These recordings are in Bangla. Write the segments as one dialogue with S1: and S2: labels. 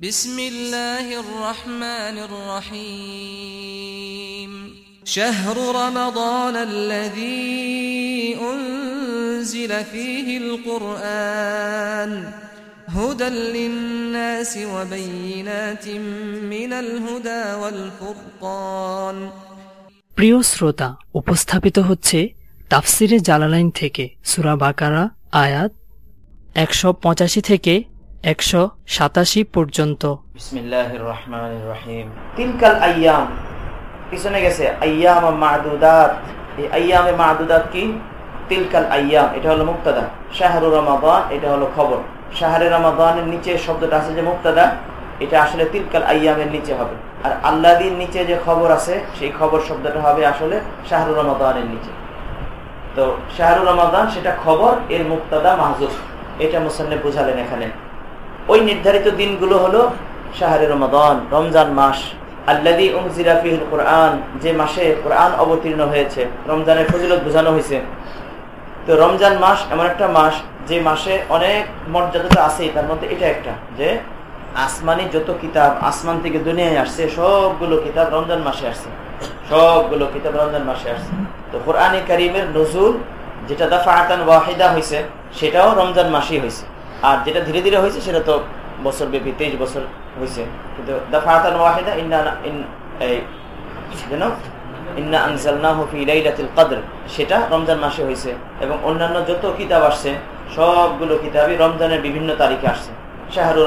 S1: بسم الله الرحمن الرحيم شهر رمضان الذي أنزل فيه القرآن هدى للناس وبينات من الهدى والفرقان
S2: প্রিয় শ্রোতা উপস্থাপিত হচ্ছে তাফসিরে জালালাইন থেকে সুরা বাকারা আয়াত একশো পঁচাশি থেকে একশো সাতাশি পর্যন্ত।
S3: পিছনে গেছে আইয়াম মাদুদাত। এই আইয়ামে মাদুদাত কি? তিলকাল আইয়াম এটা হলো মুক্তাদা। শাহরু রমাদান, এটা হলো খবর। রমাদানের নিচে শব্দটা আছে যে মুক্তাদা, এটা আসলে তিলকাল আইয়ামের নিচে হবে। আর আল্লাদির নিচে যে খবর আছে, সেই খবর শব্দটা হবে আসলে শাহরু রমাদানের নিচে। তো শাহরু রমাদান সেটা খবর, এর মুক্তাদা মাহজুব এটা মুসান্নে বুঝালেন এখানে। ওই নির্ধারিত দিনগুলো হলো শাহরে রমাদান, রমজান মাস। আল্লাদি উমজিরাফিল কোরআন যে মাসে কোরআন অবতীর্ণ হয়েছে, রমজানের ফজিলত বোঝানো হয়েছে। তো রমজান মাস এমন একটা মাস, যে মাসে অনেক মর্যাদা আছে তার মধ্যে এটা একটা, যে আসমানি যত কিতাব, আসমান থেকে দুনিয়ায় আসছে, সবগুলো কিতাব রমজান মাসে আসছে। সবগুলো কিতাব রমজান মাসে আসছে। তো কোরআনে করিমের নজরুল যেটা দফা আতান ওয়াহিদা হয়েছে সেটাও রমজান মাসেই হয়েছে আর যেটা ধীরে ধীরে হয়েছে, সেটা তো বছর ব্যাপী তেইশ বছর হয়েছে। কিন্তু কদর। সেটা রমজান মাসে হয়েছে এবং অন্যান্য যত কিতাব আসছে, সবগুলো কিতাবই রমজানের বিভিন্ন তারিখে আসছে। শাহরু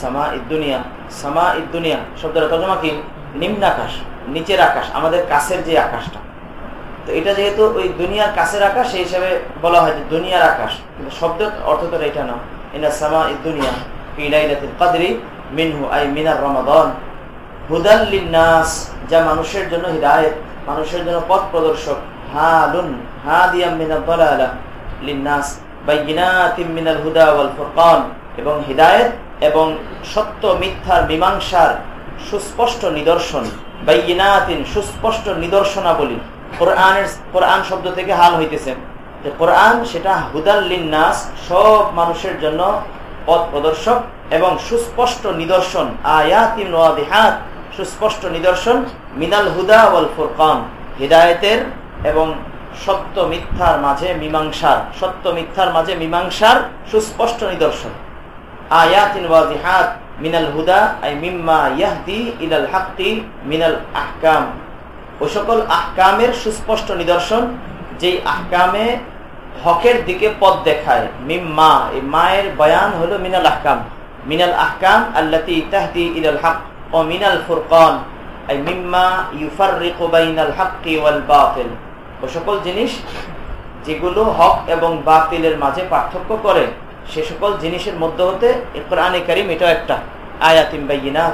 S3: সামাঈদ দুনিয়া। শব্দটা তর্জমা কি? নিম্নাকাশ নিচের আকাশ, আমাদের কাছের যে আকাশটা। তো এটা যেহেতু ওই দুনিয়ার কাছের আকাশ, সেই হিসাবে বলা হয় যে দুনিয়ার আকাশ। কিন্তু শব্দ অর্থ তো এটা না। ইনা দুনিয়া ফী লাইলাতিল মিনহু, আই মিনার যা মানুষের জন্য মানুষের জন্য পথ প্রদর্শক। হাদিয়াম হুদা এবং হিদায়েত এবং সত্য, মিথ্যার মীমাংসার সুস্পষ্ট নিদর্শন। বাইয়িনাতিন সুস্পষ্ট নিদর্শনাবলী। কোরআনের, কোরআন শব্দ থেকে হাল হইতেছে। যে কোরআন সেটা হুদাল লিন্নাস, সব মানুষের জন্য পথ প্রদর্শক এবং সুস্পষ্ট নিদর্শন। সুস্পষ্ট নিদর্শন। মিনাল হুদা ওয়াল ফুরকান, হিদায়েতের এবং সত্য মিথ্যার মাঝে মীমাংসার, সত্য মিথ্যার মাঝে মীমাংসার সুস্পষ্ট নিদর্শন। আয়াতিন মিনাল হুদা, আই মিম্মা ইয়াহদি ইলাল হাক্তি মিনাল আহকাম। ওই সকল আহকামের সুস্পষ্ট নিদর্শন, যেই আহকামে হকের দিকে পথ দেখায়, মিম্মা, এই মায়ের বয়ান হলো মিনাল আহকাম। মিনাল আহকাম আল্লাতি তাহদি ইলাল হক ও মিনাল ফুরকান ইউফাররিকু বাইনাল ওয়াল বাতিল। ও সকল জিনিস যেগুলো হক এবং বাতিলের মাঝে পার্থক্য করে, সে সকল জিনিসের মধ্যে হতে কোরআনে কারিম এটা একটা আয়াতিম বাইনা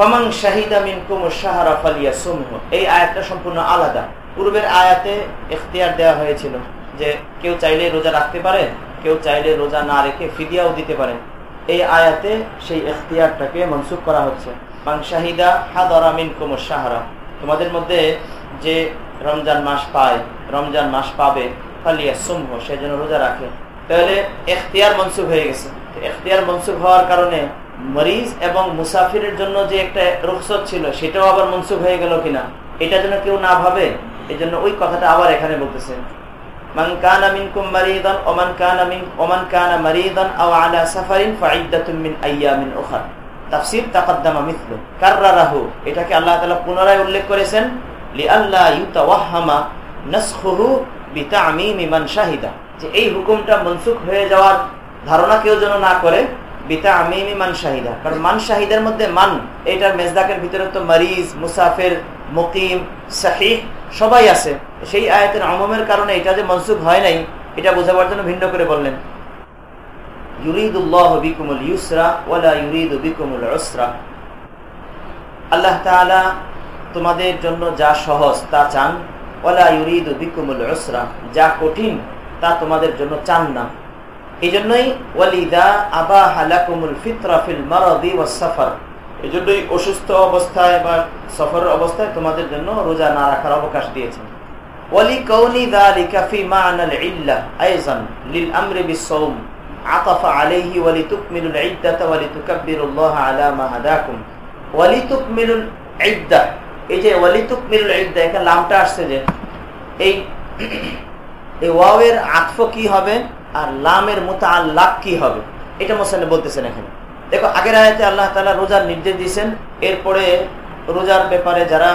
S3: ফমাং শাহিদা মিনকুম শাহরা ফালিয়া সুমহ এই আয়াতটা সম্পূর্ণ আলাদা। পূর্বের আয়াতে এখতিয়ার দেওয়া হয়েছিল যে কেউ চাইলে রোজা রাখতে পারে, কেউ চাইলে রোজা না রেখে ফিদিয়াও দিতে পারে। এই আয়াতে সেই এখতিয়ারটাকে মনসুখ করা হচ্ছে। মাং শাহিদা হাদরা মিনকুম শাহরা। তোমাদের মধ্যে যে রমজান মাস পায়, রমজান মাস পাবে ফালিয়া সুমহ সে যেন রোজা রাখে। তাহলে এখতিয়ার মনসুখ হয়ে গেছে। এখতিয়ার মনসুখ হওয়ার কারণে মরিজ এবং মুসাফিরের জন্য যে একটা রুখসত ছিল, সেটাও আবার মনসুখ হয়ে গেল কিনা? এটা যেন কেউ না ভাবে এই জন্য ওই কথাটা আবার এখানে বলতেছে। কানা মিনকুম মারিদান ওমান কানা ওমান কানা মারিদান, আও আলা সাফারিন ফাইদ্দাতুম আইয়ামিন উখরা। তাফসীর তাকদ্দামা মিথলু। কাররারাহু, এটাকে আল্লাহ পুনরায় উল্লেখ করেছেন যে এই হুকুমটা মনসুখ হয়ে যাওয়ার ধারণা কেউ যেন না করে বিতা আমিমি মান শাহিদা। কারণ মান শাহিদের মধ্যে মান, এটার মেজদাকের ভিতরে তো মুসাফের, মুকিম সবাই আছে। সেই আয়াতের আমমের কারণে এটা যে মনসুখ হয় নাই, এটা বোঝাবার জন্য ভিন্ন করে বললেন। ইউরিদুল্লাহ বিকুমুল ইউসরা ওয়ালা ইউরিদু বিকুমুল উসরা। আল্লাহ তাআলা তোমাদের জন্য যা সহজ তা চান। ওয়ালা ইউরিদু বিকুমুল উসরা। যা কঠিন তা তোমাদের জন্য চান না। এই জন্যই ওয়ালিদা আবা হালাকুমুল ফিতরাফিল মারাদি ওয়াস সাফার। এই জন্যই অসুস্থ অবস্থায় বা সফরের অবস্থায় তোমাদের জন্য রোজা না রাখার অবকাশ দিয়েছেন। ওয়ালি কৌনি দা লিকাফি মা আনাল ইল্লা আইজান লিল আমরি বিসৌম আতাফা আলাইহি ওয়ালিতুকমিলুল ইদ্দাতা ওয়ালিতুকাব্বিরুল্লাহ আলা মা হাদাকুম। ওয়ালিতুকমিলুল ইদ্দা, এই যে ওয়ালিতুকমিলুল ইদ্দা, এখানে লামটা আসছে যে এই ওয়াওয়ের আতফ কি হবে? আর লামের মুতাআল্লাক কি হবে? এটা মোসানে বলতেছেন এখানে। দেখো, আগের আয়াতে আল্লাহ তালা রোজার নির্দেশ দিয়েছেন। এরপরে রোজার ব্যাপারে যারা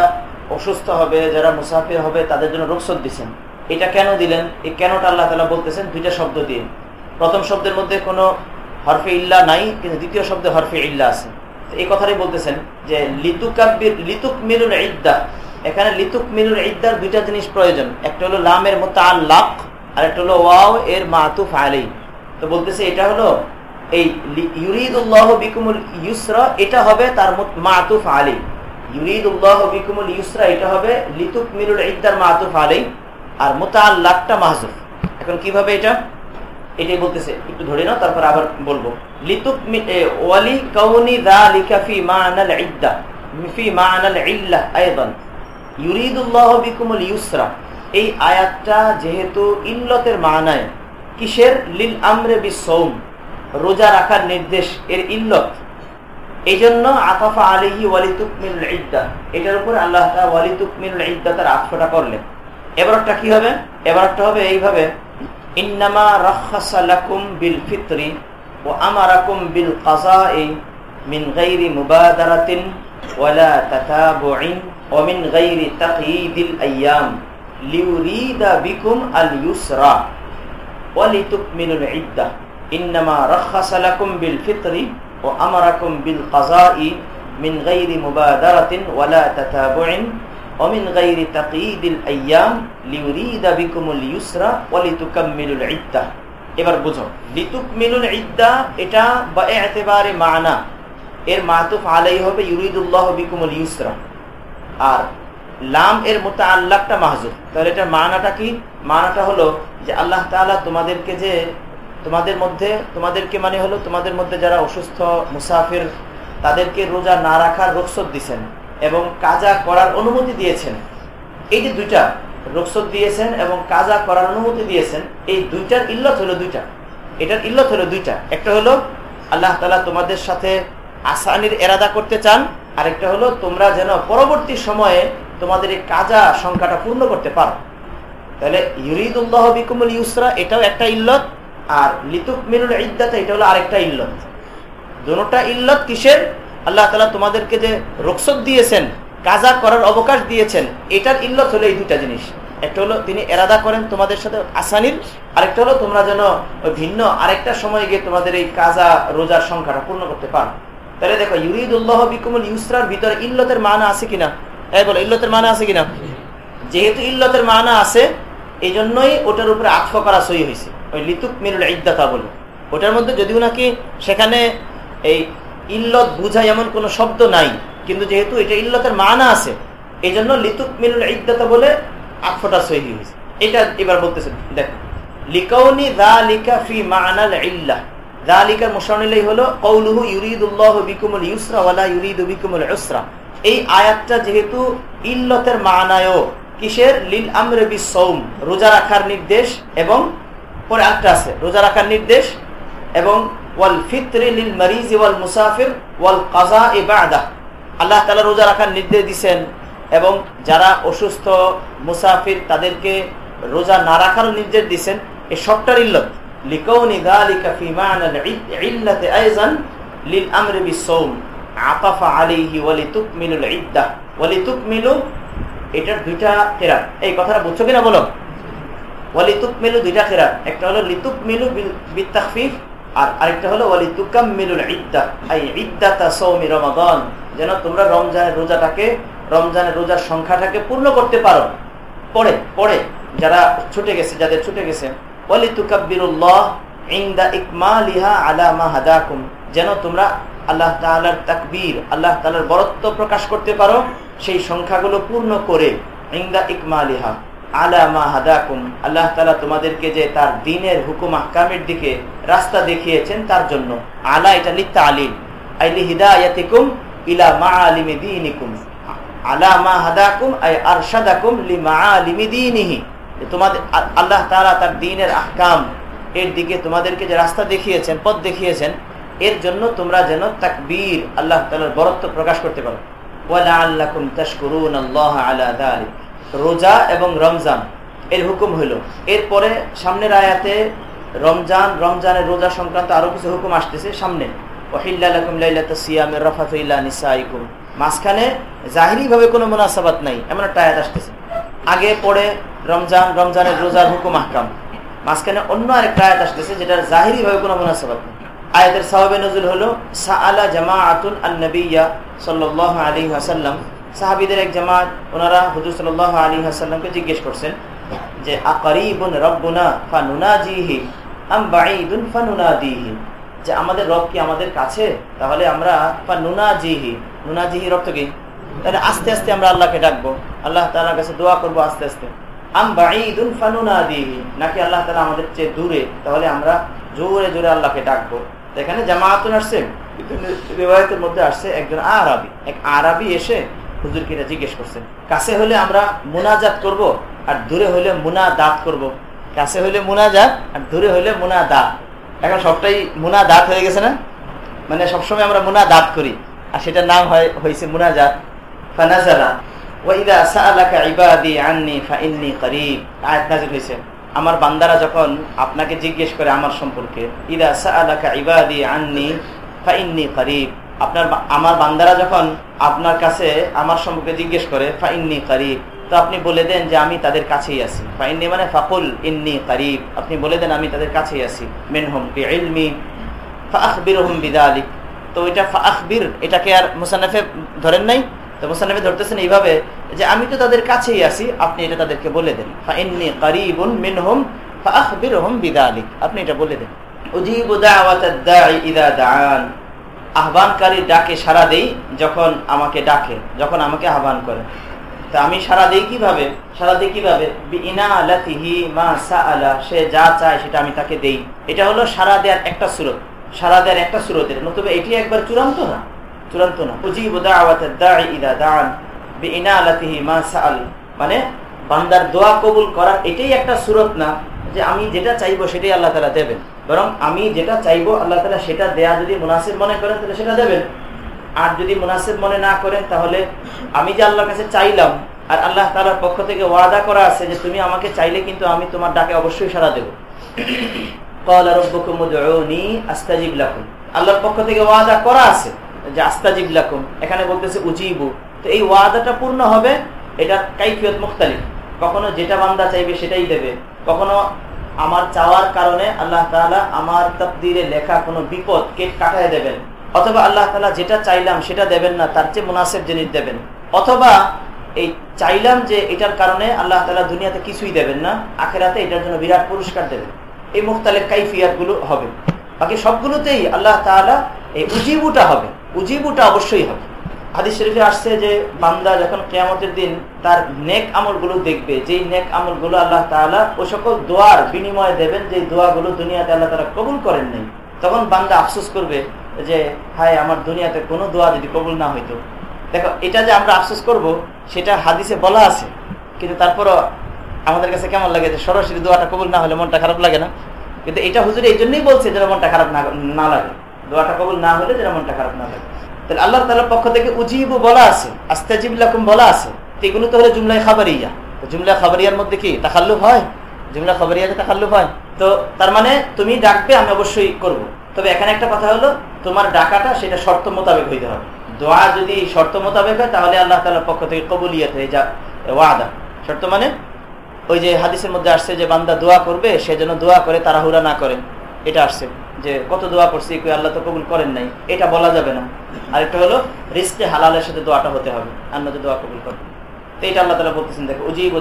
S3: অসুস্থ হবে, যারা মুসাফির হবে, তাদের জন্য রুখসত দিচ্ছেন এটা কেন দিলেন? এই কেনটা আল্লাহ তালা বলতেছেন দুইটা শব্দ দিয়ে। প্রথম শব্দের মধ্যে কোনো হরফে ইল্লা নাই, কিন্তু দ্বিতীয় শব্দে হরফে ইল্লা আছে। এই কথাটাই বলতেছেন যে, লিতুকাব্বির লিতুক মিলুল ইদ্দা। এখানে লিতুক মিলুল ইদ্দার দুইটা জিনিস প্রয়োজন। একটা হলো লামের মতো আল্লাক আর একটা হলো, ওয়াও, এর মাতুফ আলী তো বলতেছে, এটা হলো এই ইউরিদুল্লাহ বিকুমুল ইউসরা, এটা হবে তার মাতুফ আলী ইউরিদুল্লাহ বিকুমুল ইউসরা, এটা হবে লিতুক মিলুল ইদ্দার মাতুফ আলী আর মোতাল্লাকটা মাহজুফ এখন কীভাবে এটা? এটাই বলতেছে, একটু ধরে নাও, তারপর আবার বলব। লিতুক ওয়ালি কাউনি যালিকা ফি মা'নাল ইদ্দা, ফি মা'নাল ইল্লাহ আইদান। ইউরিদুল্লাহ বিকুমুল ইউসরা এই আয়াতটা যেহেতু ইল্লতের মানায়, কিসের? লিল আমরে বিসৌম রোজা রাখার নির্দেশ, এর ইল্লত। এই জন্য আতাফা আলিহি ওয়ালিতুকমিল ইদ্দা, এটার উপর আল্লাহ ওয়ালিতুকমিল ইদ্দা তার আতফটা করলেন। এবারটা কি হবে? এবারটা হবে এইভাবে, ইন্নামা রাখাসালাকুম বিল ফিতরি ও আমারাকুম বিল কাজাই মিন গাইরি মুবাদারাতিন ওয়ালা তাতাবুইন ও মিন গাইরি তাকয়ীদিল আইয়াম। লিউরিদা বিকুম আল ইউসরা ওয়ালিতুকমিলুল ইদ্দা। ইন্নামা রাখাসালাকুম বিল ফিতরি ও আমারাকুম বিল কাজাই মিন গাইরি মুবাদারাতিন ওয়ালা তাতাবুইন অমিন গাইরি তাকিদিল আইয়াম। লিউরিদা বিকুমুল ইউসরা ওয়ালিতুকাম্মিলুল ইদ্দা। এবার বুঝো লিতুকমিলুল ইদ্দা এটা বা এতেবারে মানা। এর মাতুফ আলাই হবে ইউরিদুল্লাহ বিকুমুল ইউসরা। আর লাম এর মোতাল্লাকটা মাহজুব তাহলে এটা মানাটা কি? মানাটা হলো যে আল্লাহ তাআলা তোমাদেরকে যে তোমাদের মধ্যে, তোমাদেরকে মানে হলো তোমাদের মধ্যে যারা অসুস্থ, মুসাফির, তাদেরকে রোজা না রাখার রুখসত দিছেন এবং কাজা করার অনুমতি দিয়েছেন। এই যে দুইটা রুখসত দিয়েছেন এবং কাজা করার অনুমতি দিয়েছেন, এই দুইটার ইল্লত হলো দুইটা। এটার ইল্লত হলো দুইটা। একটা হলো আল্লাহ তালা তোমাদের সাথে আসানির এরাদা করতে চান, আরেকটা হলো তোমরা যেন পরবর্তী সময়ে তোমাদের এই কাজা সংখ্যাটা পূর্ণ করতে পারো। তাহলে ইউরিদুল্লাহ বিকুমুল ইউসরা এটাও একটা ইল্লত, আর লিতুক মিনুল ইদ্দাতে এটা হলো আরেকটা ইল্লত। দুটা ইল্লত কিসের? আল্লাহ তালা তোমাদেরকে যে রোকসত দিয়েছেন, কাজা করার অবকাশ দিয়েছেন, এটার ইল্লত হলো এই দুটা জিনিস। একটা হলো তিনি এরাদা করেন তোমাদের সাথে আসানির, আরেকটা হলো তোমরা যেন ভিন্ন আরেকটা সময় গিয়ে তোমাদের এই কাজা রোজার সংখ্যাটা পূর্ণ করতে পারো। তাহলে দেখো, ইউরিদুল্লাহ বিকুমুল ইউসরার ভিতরে ইল্লতের মানা আছে কিনা? বলো, ইল্লতের মানা আছে কিনা? যেহেতু ইল্লতের মানা আছে এই জন্যই ওটার উপরে আত্ম করা সই হয়েছে ওই লিতুক মিরুল ইদ্দাতা বলে। ওটার মধ্যে যদিও নাকি সেখানে এই ইল্লত বুঝায় এমন কোনো শব্দ নাই, কিন্তু যেহেতু এটা ইল্লতের মানা আছে এই জন্য লিতুক মিনুল ইদ্দাতা বলে আটফোটা সহি হয়েছে এটা এবার বলতেছে, দেখো। লিকাউনি দা লিকা ফি মানাল ইল্লাহ দা লিকার মোশানিলাই হলো কৌলুহু ইউরিদুল্লাহ বিকুমুল ইউসরা ওয়ালা ইউরিদু বিকুমুল উসরা। এই আয়াতটা যেহেতু ইল্লতের মানায়ও, কিসের? লিল আমরে বি সৌম রোজা রাখার নির্দেশ এবং পরে আরেকটা আছে, রোজা রাখার নির্দেশ এবং ওয়াল ফিতরি লিল মারিজ ওয়াল মুসাফির ওয়াল কাজা এ বাদা। আল্লাহ তালা রোজা রাখার নির্দেশ দিচ্ছেন এবং যারা অসুস্থ, মুসাফির, তাদেরকে রোজা না রাখার নির্দেশ দিচ্ছেন এই সবটার ইল্লত। লিকৌনি যালিকা ফি মা'নাল ইল্লাতি আইজান লিল আমরি বিসওম আতাফা আলাইহি ওয়া লিতুকমিলুল ইদ্দাহ ওয়া লিতুকমিলু এটার দুইটা কেরাত। এই কথাটা বুঝছ কিনা বলো? ওয়া লিতুকমিলু দুইটা কেরাত। একটা হলো লিতুকমিলু বিল তাখফিফ আর আরেকটা হলো ওয়ালি তুকাম্মিলুল ইদ্দা। আই ইদ্দাতা সৌমি রমাদান। যেন তোমরা রমজানের রোজাটাকে, রমজানের রোজার সংখ্যাটাকে পূর্ণ করতে পারো। পরে পরে যারা ছুটে গেছে, যাদের ছুটে গেছে। ওয়ালি তুকাব্বিরুল্লাহ ইনদা ইকমালিহা আলা মা হাদাকুম। যেন তোমরা আল্লাহ তাআলার তাকবীর, আল্লাহ তাআলার বরত্ব প্রকাশ করতে পারো, সেই সংখ্যাগুলো পূর্ণ করে ইনদা ইকমালিহা আলামা হাদাকুম, আল্লাহ তালা তোমাদেরকে যে তার দিনের হুকুম আহকামের দিকে রাস্তা দেখিয়েছেন তার জন্য। আলা এটা লিখতে আলিম আইলি হিদায়াতিকুম ইলা মা আলিমি দিনিকুম, আলা মা হাদাকুম আই আরশাদাকুম লি মা আলিমি দিনিহি তোমাদের, আল্লাহ তাআলা তার দিনের আহকাম এর দিকে তোমাদেরকে যে রাস্তা দেখিয়েছেন, পথ দেখিয়েছেন এর জন্য তোমরা যেন তাকবীর আল্লাহ তালার বরত্ব প্রকাশ করতে পারো। রোজা এবং রমজান, এর হুকুম হলো এরপরে সামনের আয়াতে রমজান, রমজানের রোজা সংক্রান্ত আরও কিছু হুকুম আসতেছে সামনে। মাঝখানে জাহিরি ভাবে কোনো মোনাসাবাত নাই, এমন একটা আয়াত আসতেছে। আগে, পরে রমজান, রমজানের রোজার হুকুম, আহকাম। মাঝখানে অন্য আরেকটা আয়াত আসতেছে যেটার জাহিরি ভাবে কোনো মোনাসাবাত নেই। আয়াতের সাহাবে নজরুল হলো, সাআলা জামা আতুন আন্নবিয়া সাল্লাহ আলী হাসাল্লাম সাহাবিদের এক জামাত, ওনারা হুজুর সাল্লাহ আলী হাসাল্লামকে জিজ্ঞেস করছেন যে, আকারিবুন রব্বুনা ফানুনাজিহি আম বাঈদুন ফানুনাদিহি? যে, আমাদের রব কি আমাদের কাছে? তাহলে আমরা ফানুনাজিহি। নুনাজিহি রব তো কি তাহলে আস্তে আস্তে আমরা আল্লাহকে ডাকবো। আল্লাহ তাআলার কাছে দোয়া করব আস্তে আস্তে। আম বাঈদুন ফানুনাদিহি? নাকি আল্লাহ তাআলা আমাদের চেয়ে দূরে? তাহলে আমরা জোরে জোরে আল্লাহকে ডাকবো। এখানে জামায়াতুন আসছে রেওয়ায়তের মধ্যে আসছে একজন আরবি। এক আরবি এসে হুজুরকে এটা জিজ্ঞেস করছেন কাছে হলে আমরা মুনাজাত করব আর দূরে হলে মুনা দাঁত করব। কাছে হলে মুনাজাত আর দূরে হলে মুনা দাঁত এখন সবটাই মুনা দাঁত হয়ে গেছে না? মানে সবসময় আমরা মুনা দাঁত করি, আর সেটার নাম হয় হয়েছে মুনাজাত। ফানাজালা ওয়াইদা সাআলাকা ইবাদি আন্নি ফাইন্নি করিব। আয়াত নাযিল হয়েছে আমার বান্দারা যখন আপনাকে জিজ্ঞেস করে আমার সম্পর্কে ইবাদি আন্নি আপনার আমার বান্দারা যখন আপনার কাছে আমার সম্পর্কে জিজ্ঞেস করে, ফাইন্নি করিব, তো আপনি বলে দেন যে, আমি তাদের কাছেই আছি। ফাইন্নি মানে ফাকুল, ইন্নি করিব, আপনি বলে দেন, আমি তাদের কাছেই আছি। মেনহম বিলমি ফাখবিরহুম বিদালিক। তো এটা ফাখবির এটাকে আর মুসান্নাফে ধরেন নাই? ধরতেছেন এইভাবে যে আমি তো তাদের কাছেই আছি, আপনি এটা তাদেরকে বলে দেন। মিনহুম আপনি এটা বলে দেন। আহ্বানকারী ডাকে সারা দেই যখন আমাকে ডাকে, যখন আমাকে আহ্বান করে। তা আমি সারা দিই কীভাবে? সারা দিই কীভাবে? সে যা চায় সেটা আমি তাকে দেই। এটা হলো সারা দেওয়ার একটা সুরত। সারা দেওয়ার একটা সুরতের নতুবা এটি একবার চূড়ান্ত না। চূড়ান্ত না। মানে বান্দার দোয়া কবুল করার এটাই একটা সুরত না যে আমি যেটা চাইব সেটাই আল্লাহ তালা দেবেন। বরং আমি যেটা চাইব আল্লাহ তালা সেটা দেয়া যদি মুনাসিব মনে করেন তাহলে সেটা দেবেন। আর যদি মুনাসিব মনে না করেন তাহলে আমি যে আল্লাহর কাছে চাইলাম আর আল্লাহ তালার পক্ষ থেকে ওয়াদা করা আছে যে তুমি আমাকে চাইলে কিন্তু আমি তোমার ডাকে অবশ্যই সারা দেবো। আল্লাহর পক্ষ থেকে ওয়াদা করা আছে। যে আস্তাজিব লাকুম, এখানে বলতেছে উজিবু। তো এই ওয়াদাটা পূর্ণ হবে এটা কাইফিয়ত মুখতালিফ। কখনো যেটা বান্দা চাইবে সেটাই দেবে। কখনো আমার চাওয়ার কারণে আল্লাহ তালা আমার তকদিরে লেখা কোনো বিপদ কে কাটায় দেবেন। অথবা আল্লাহ তালা যেটা চাইলাম সেটা দেবেন না, তার চেয়ে মুনাসেব জিনিস দেবেন। অথবা এই চাইলাম যে এটার কারণে আল্লাহ তালা দুনিয়াতে কিছুই দেবেন না, আখেরাতে এটার জন্য বিরাট পুরস্কার দেবেন। এই মুখতালের কাইফিয়াতগুলো হবে। বাকি সবগুলোতেই আল্লাহ তালা এই উজিবুটা হবে, উজিবুটা অবশ্যই হবে। হাদিস শরীফে আসছে যে, বান্দা যখন কেয়ামতের দিন তার নেক আমলগুলো দেখবে, যেই নেক আমলগুলো আল্লাহ তালা ও সকল দোয়ার বিনিময়ে দেবেন যে দোয়াগুলো দুনিয়াতে আল্লাহ তালা কবুল করেন নাই, তখন বান্দা আফসোস করবে যে, হায়, আমার দুনিয়াতে কোনো দোয়া যদি কবুল না হইতো। দেখো, এটা যে আমরা আফসোস করব, সেটা হাদিসে বলা আছে, কিন্তু তারপরও আমাদের কাছে কেমন লাগে যে, সরাসরি দোয়াটা কবুল না হলে মনটা খারাপ লাগে না? কিন্তু এটা হুজুর এই জন্যই বলছে যেন মনটা খারাপ না লাগে। দোয়াটা কবুল না হলে যেন মনটা খারাপ না লাগে। তাহলে আল্লাহ তালার পক্ষ থেকে উজিবু বলা আছে আস্তাজিবুল্লাকুম বলা আছে। এগুলো তো হলো জুমলাই খাবারিয়া। তো জুমলা খাবারিয়ার মধ্যে কি তাকাল্লুফ হয়? জুমলা খাবারিয়াতে তাকাল্লুফ হয়। তো তার মানে তুমি ডাকবে, আমি অবশ্যই করব। তবে এখানে একটা কথা হলো, তোমার ডাকাটা সেটা শর্ত মোতাবেক হইতে হবে। দোয়া যদি শর্ত মোতাবেক হয়, তাহলে আল্লাহ তালার পক্ষ থেকে কবুলিয়াত হয়ে যা ওয়াদা। শর্ত মানে ওই যে হাদিসের মধ্যে আসছে যে বান্দা দোয়া করবে, সে যেন দোয়া করে, তাড়াহুড়া না করে। এটা আসছে। যে কত দোয়া করছি কেউ আল্লাহ তো কবুল করেন নাই, এটা বলা যাবে না। আরেকটা হলো রিস্কে হালালের সাথে দোয়াটা হতে হবে আল্লাহ তো দোয়া কবুল করবে তো এটা আল্লাহ তালা বলতেছেন, দেখো, উজিব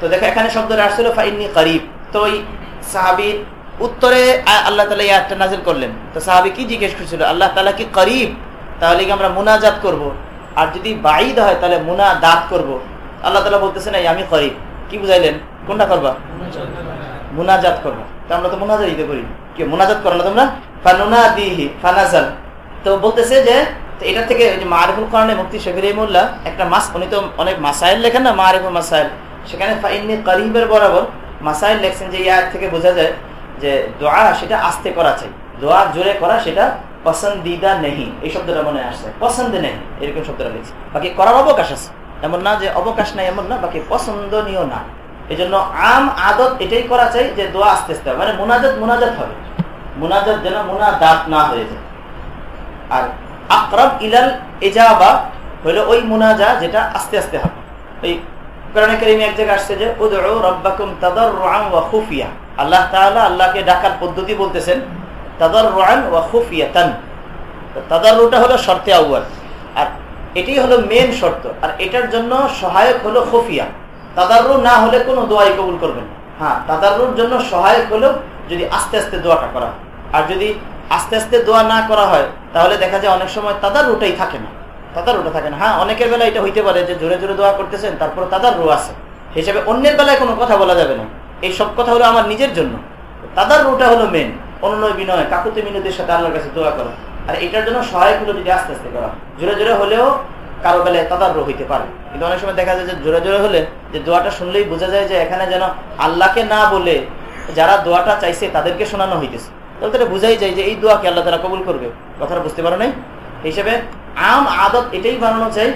S3: তো দেখো, এখানে শব্দটা আসছিল ফাইনি করিব। তো ওই সাহাবির উত্তরে আল্লাহ তালা এই একটা নাজিল করলেন। তো সাহাবি কি জিজ্ঞেস করছিল, আল্লাহ তালা কি করিব? তাহলে কি আমরা মুনাজাত করব। আর যদি বাইদ হয়, তাহলে মুনা দাঁত করব? আল্লাহ তালা বলতেছেন, এই আমি করিব। কি বুঝাইলেন? কোনটা করবা? মুনাজাত করবা। তো আমরা তো মুনাজাত করি। কি, মুনাজাত করো না তোমরা? ফানুনা দিহি ফানাজাল। তো বলতেছে যে এটা থেকে মারিফুল কোরআনে মুক্তি শফির মোল্লা একটা মাস, উনি তো অনেক মাসাইল লেখেন না, মারিফুল মাসাইল সেখানে ফাইনি করিবের বরাবর মাসাইল লেখছেন যে ইয়ার থেকে বোঝা যায় যে, দোয়া সেটা আস্তে করা চাই। দোয়া জোরে করা সেটা পসন্দিদা নেহি। এই শব্দটা মনে আসছে। পছন্দ নেই এরকম শব্দটা লিখছে। বাকি করার অবকাশ আছে। এমন না যে, অবকাশ নাই এমন না, বাকি পছন্দনীয় না। এই জন্য আম আদত এটাই করা চাই যে দোয়া আস্তে আস্তে মানে মোনাজাত মোনাজাত হবে। মোনাজাত যেন মোনা দাঁত না হয়ে যায়। আর আকরব ইলাল এজাবা হলো ওই মোনাজা যেটা আস্তে আস্তে হবে। ওই কারিমে এক জায়গায় আসছে যে, উদউ রাব্বাকুম তাদাররুআন ওয়া খুফিয়া। আল্লাহ তাআলা আল্লাহকে ডাকার পদ্ধতি বলতেছেন তাদর তাদাররুআন ওয়া খুফিয়াতান। তাদাররুটা হলো শর্তে আউয়াল। আর এটাই হলো মেন শর্ত। আর এটার জন্য সহায়ক হলো খুফিয়া। তাদাররু না হলে কোনো দোয়াই কবুল করবেন হ্যাঁ তাদাররুর জন্য সহায়ক হলেও যদি আস্তে আস্তে দোয়াটা করা হয়। আর যদি আস্তে আস্তে দোয়া না করা হয়, তাহলে দেখা যায় অনেক সময় তাদাররুটাই থাকে না। তাদাররুটা থাকে না। হ্যাঁ অনেকের বেলা এটা হইতে পারে যে জোরে জোরে দোয়া করতেছেন, তারপর তাদাররু আছে। হিসেবে অন্যের বেলায় কোনো কথা বলা যাবে না। এই সব কথা হলো আমার নিজের জন্য। তাদাররুটা হলো মেন অনুনয় বিনয়, কাকুতি মিনতির সাথে আল্লাহর কাছে দোয়া করা। আর এটার জন্য সহায়ক হলো যদি আস্তে আস্তে করা জোরে জোরে হলেও কারও বেলায় তাদাররু হইতে পারে। কিন্তু অনেক সময় দেখা যায় যে জোরে জোরে হলে যে দোয়াটা শুনলেই বোঝা যায় যে এখানে যেন আল্লাহকে না বলে যারা দোয়াটা চাইছে তাদেরকে শোনানো হইতেছে। তাহলে তারা বুঝাই যায় যে এই দোয়াকে আল্লাহ তারা কবুল করবে? কথাটা বুঝতে পারো নাই? হিসেবে আম আদত এটাই বানানো চাই